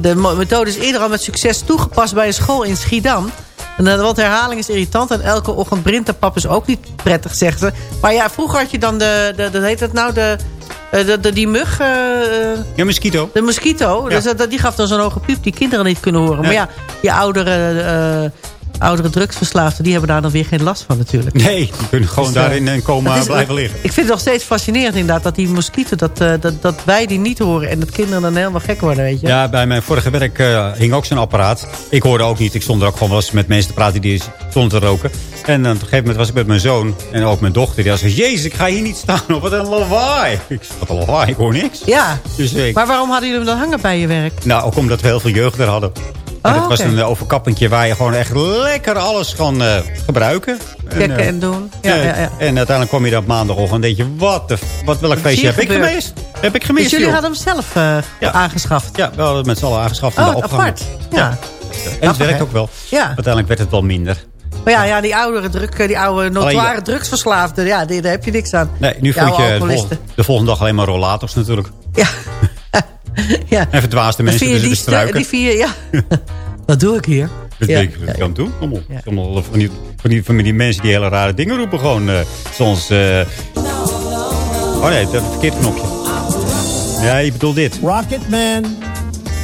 de methode is eerder al met succes toegepast bij een school in Schiedam. En, eh, want herhaling is irritant en elke ochtend brintapap is ook niet prettig, zegt ze. Maar ja, vroeger had je dan de, de, de heet het nou, de, eh, de, de- die mug... eh, Ja, mosquito. de mosquito, Ja. dus dat, die gaf dan zo'n hoge piep die kinderen niet kunnen horen. Maar Ja. ja, die oudere, eh, oudere drugsverslaafden... die hebben daar dan weer geen last van natuurlijk. Nee, die kunnen gewoon Dus, eh, daar in een coma is- blijven liggen. Ik vind het nog steeds fascinerend inderdaad... dat die mosquito, dat, eh, dat, dat wij die niet horen... en dat kinderen dan helemaal gek worden, weet je. Ja, bij mijn vorige werk eh, hing ook zo'n apparaat. Ik hoorde ook niet. Ik stond er ook gewoon wel eens met mensen te praten die stonden te roken. En op een gegeven moment was ik met mijn zoon en ook mijn dochter. Die zei, jezus, ik ga hier niet staan. Oh, wat een lawaai. Ik zei, wat een lawaai, ik hoor niks. Ja, Dus ik, maar waarom hadden jullie hem dan hangen bij je werk? nou, ook omdat we heel veel jeugd er hadden. Oh, het was een overkappentje waar je gewoon echt lekker alles kan eh, gebruiken. Kijken eh, en doen. Ja, ja, ja. En uiteindelijk kwam je dan op maandagochtend en denk je, wat, de, wat welk feestje heb ik gemist? Heb ik gemist, Dus jullie joh? hadden hem zelf eh, Ja. aangeschaft? Ja, we hadden het met z'n allen aangeschaft Oh, de apart. Ja. En het werkt ook wel. Ja. Uiteindelijk werd het wel minder. Maar ja, ja die oudere druk, die oude notoire Alleen ja. drugsverslaafden... ja, die, daar heb je niks aan. Nee, nu vond je volgende, de volgende dag alleen maar rollators natuurlijk. Ja. En verdwaasde mensen vier, die, struiken. die vier, ja. Wat doe ik hier? Dat Ja. denk ik, dat kan doen. Allemaal, allemaal van, die, van, die, van die mensen die hele rare dingen roepen. Gewoon eh soms... eh, Oh nee, dat is het verkeerd knopje. Ja, je bedoelt dit. Rocket Man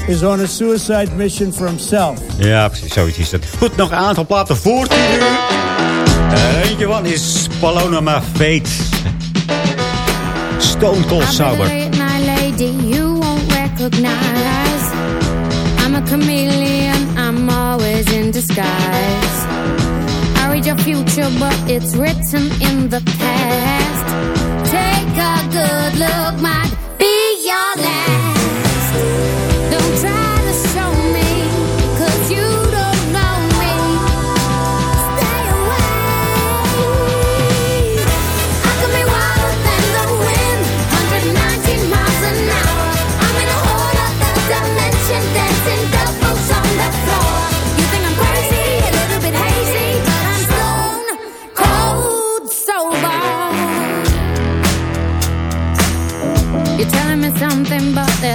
is on a suicide mission for himself. Ja, precies, zoiets is het. Goed, nog een aantal platen voor 10 uur. Eentje van is Paloma Fate. Stone Cold Sour. Recognize. I'm a chameleon, I'm always in disguise. I read your future, but it's written in the past. Take a good look, might be your last.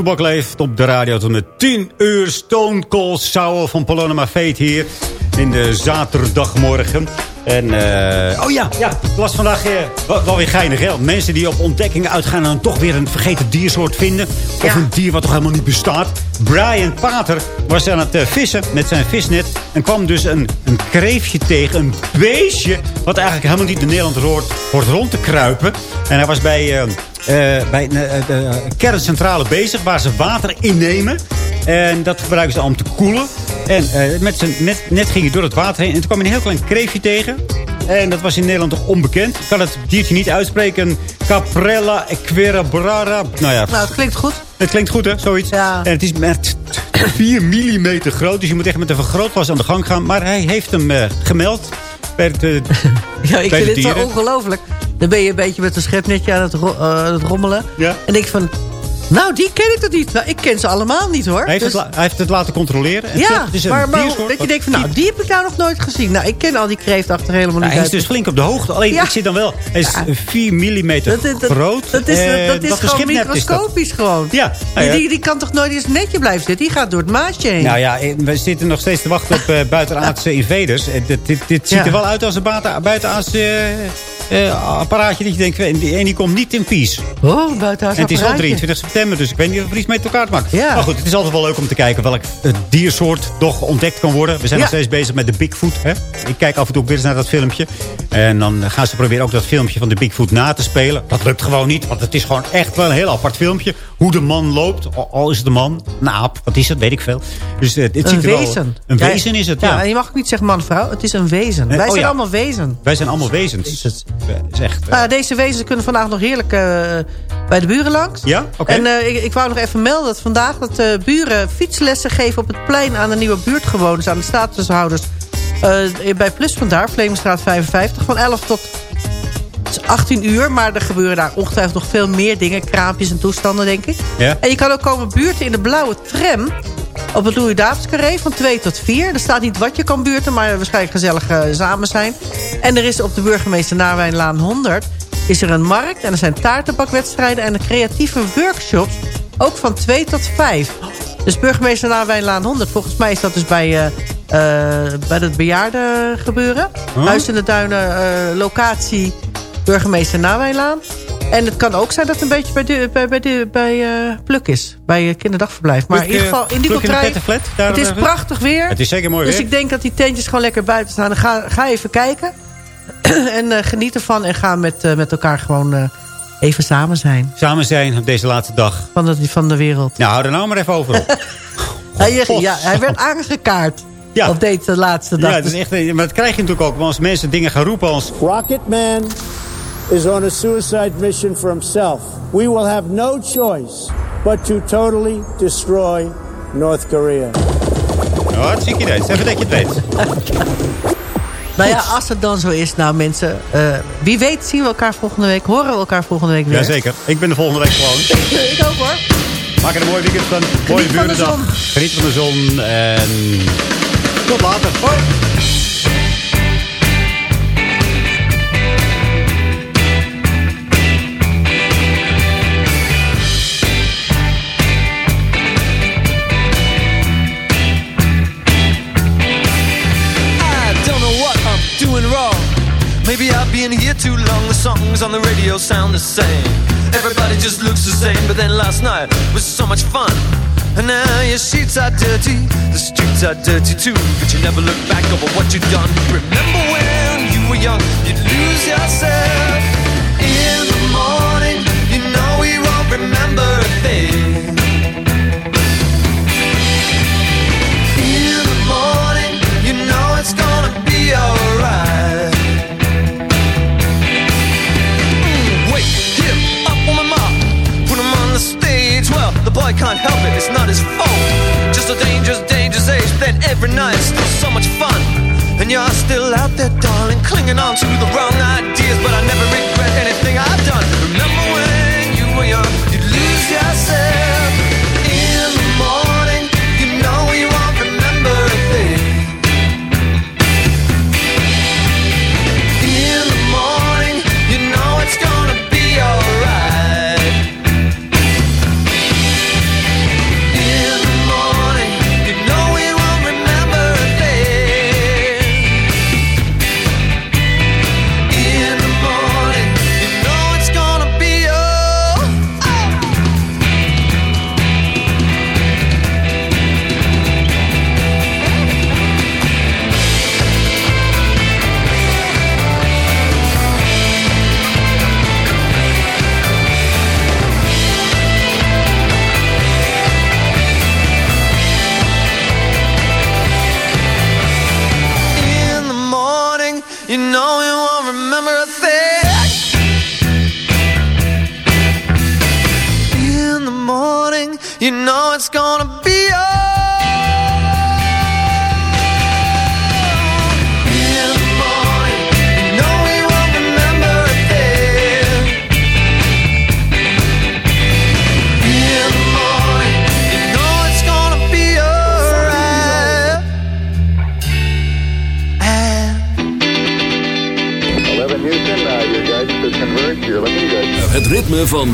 Toebak leeft op de radio tot met 10 uur. Stone Cold Sour van Paloma Mafeet hier in de zaterdagmorgen. En, eh, oh ja, ja, het was vandaag eh, wel, wel weer geinig, hè? Mensen die op ontdekkingen uitgaan en dan toch weer een vergeten diersoort vinden. Of een dier wat toch helemaal niet bestaat. Brian Pater was aan het eh, vissen met zijn visnet. En kwam dus een, een kreefje tegen, een beestje. Wat eigenlijk helemaal niet in Nederland hoort, hoort rond te kruipen. En hij was bij... eh, eh, bij eh, de kerncentrale bezig, waar ze water innemen. En dat gebruiken ze om te koelen. En eh, met zijn net, net ging hij door het water heen. En toen kwam hij een heel klein kreefje tegen. En dat was in Nederland toch onbekend. Ik kan het diertje niet uitspreken. Caprella equirabrara. Nou ja, Nou, het klinkt goed. het klinkt goed hè, zoiets. En het is met 4 mm groot. Dus je moet echt met een vergrootglas aan de gang gaan. Maar hij heeft hem eh, gemeld. Bij het, eh, Ja, ik de vind dit zo ongelooflijk. Dan ben je een beetje met een schepnetje aan het, ro- eh, aan het rommelen. Ja. En ik van, nou, die ken ik dat niet. Nou, ik ken ze allemaal niet, hoor. Hij heeft, Dus- het, hij heeft het laten controleren. En ja, het is een maar, dat je wat denkt van, nou, die heb ik nou nog nooit gezien. Nou, ik ken al die kreeftachter helemaal Ja, niet hij is dus flink op de hoogte. Alleen, Ja. ik zit dan wel... Hij is Ja. 4 mm Dat, is- dat, groot. dat is, Eh, dat is gewoon is microscopisch gewoon. Ja, nou Die, ja. die, die kan toch nooit eens netje blijven zitten? Die gaat door het maatje heen. Nou ja, eh, we zitten nog steeds te wachten op eh, buitenaardse invaders. Dit, dit, dit ziet er wel uit als een buiten- buitenaardse eh, apparaatje. Dat je denkt, en die, en die komt niet in vies. Oh, buitenhuis En het is al apparaatje. 23 september, dus ik weet niet of er iets mee te maken. Ja. Maar goed, het is altijd wel leuk om te kijken welk eh, diersoort toch ontdekt kan worden. We zijn Ja. nog steeds bezig met de Bigfoot. Hè? Ik kijk af en toe ook weer eens naar dat filmpje. En dan gaan ze proberen ook dat filmpje van de Bigfoot na te spelen. Dat lukt gewoon niet, want het is gewoon echt wel een heel apart filmpje. Hoe de man loopt, al- is het een man, een aap, wat is het, weet ik veel. Dus eh, het Een wel- wezen. Een Ja, wezen is het, Ja, ja. en je mag ook niet zeggen man-vrouw. Het is een wezen. Wij oh zijn allemaal wezen. Wij zijn allemaal wezens. Is echt... eh, Nou, deze wezens kunnen vandaag nog heerlijk eh, bij de buren langs. Ja? Oké. En eh, ik, ik wou nog even melden dat vandaag dat eh, buren fietslessen geven op het plein aan de nieuwe buurtbewoners, aan de statushouders. eh, bij Pluspunt daar, Vlemingstraat 55, van 11 tot 18 uur. Maar er gebeuren daar ongetwijfeld nog veel meer dingen. Kraampjes en toestanden, denk ik. Ja. En je kan ook komen buurten in de blauwe tram. Op het Louis Davids Carré van 2 tot 4. Er staat niet wat je kan buurten, maar waarschijnlijk gezellig eh, samen zijn. En er is op de burgemeester Naarwijnlaan 100 is er een markt. En er zijn taartenbakwedstrijden en creatieve workshops. Ook van 2 tot 5. Dus burgemeester Naarwijnlaan 100. Volgens mij is dat dus bij, eh, bij het bejaarden gebeuren. Huis in de Duinen, locatie burgemeester Nawijnlaan. En het kan ook zijn dat het een beetje bij, de, bij, bij, de, bij eh, Pluk is. Bij eh, kinderdagverblijf. Maar in ieder eh, geval, in die contraille- Het is prachtig weer. Het is zeker mooi Dus weer. ik denk dat die tentjes gewoon lekker buiten staan. Ga, ga even kijken. en eh, geniet ervan. En ga met, eh, met elkaar gewoon eh, even samen zijn. Samen zijn op deze laatste dag. Van de, van de wereld. Nou, hou er nou maar even over op. Hij, ja, hij werd aangekaart. Ja. Of deed de laatste dag. Ja, het is echt, maar dat krijg je natuurlijk ook. Want als mensen dingen gaan roepen als... Rocket Man is on a suicide mission for himself. We will have no choice but to totally destroy North Korea. Oh, het zie ik idee. Even dat je het weet. Nou ja, als het dan zo is, nou mensen, eh, wie weet zien we elkaar volgende week, horen we elkaar volgende week weer. Jazeker. Ik ben de volgende week gewoon. Ik ook hoor. Maak er een mooi weekend van. Mooie burendag. Geniet van de zon. En tot later. Hoi. Been here too long. The songs on the radio sound the same. Everybody just looks the same. But then last night was so much fun. And now your sheets are dirty. The streets are dirty too. But you never look back over what you've done. Remember when you were young, you'd lose yourself. His. Just a dangerous, dangerous age. Then every night, still so much fun. And you're still out there, darling, clinging on to the wrong ideas. But I never regret anything I've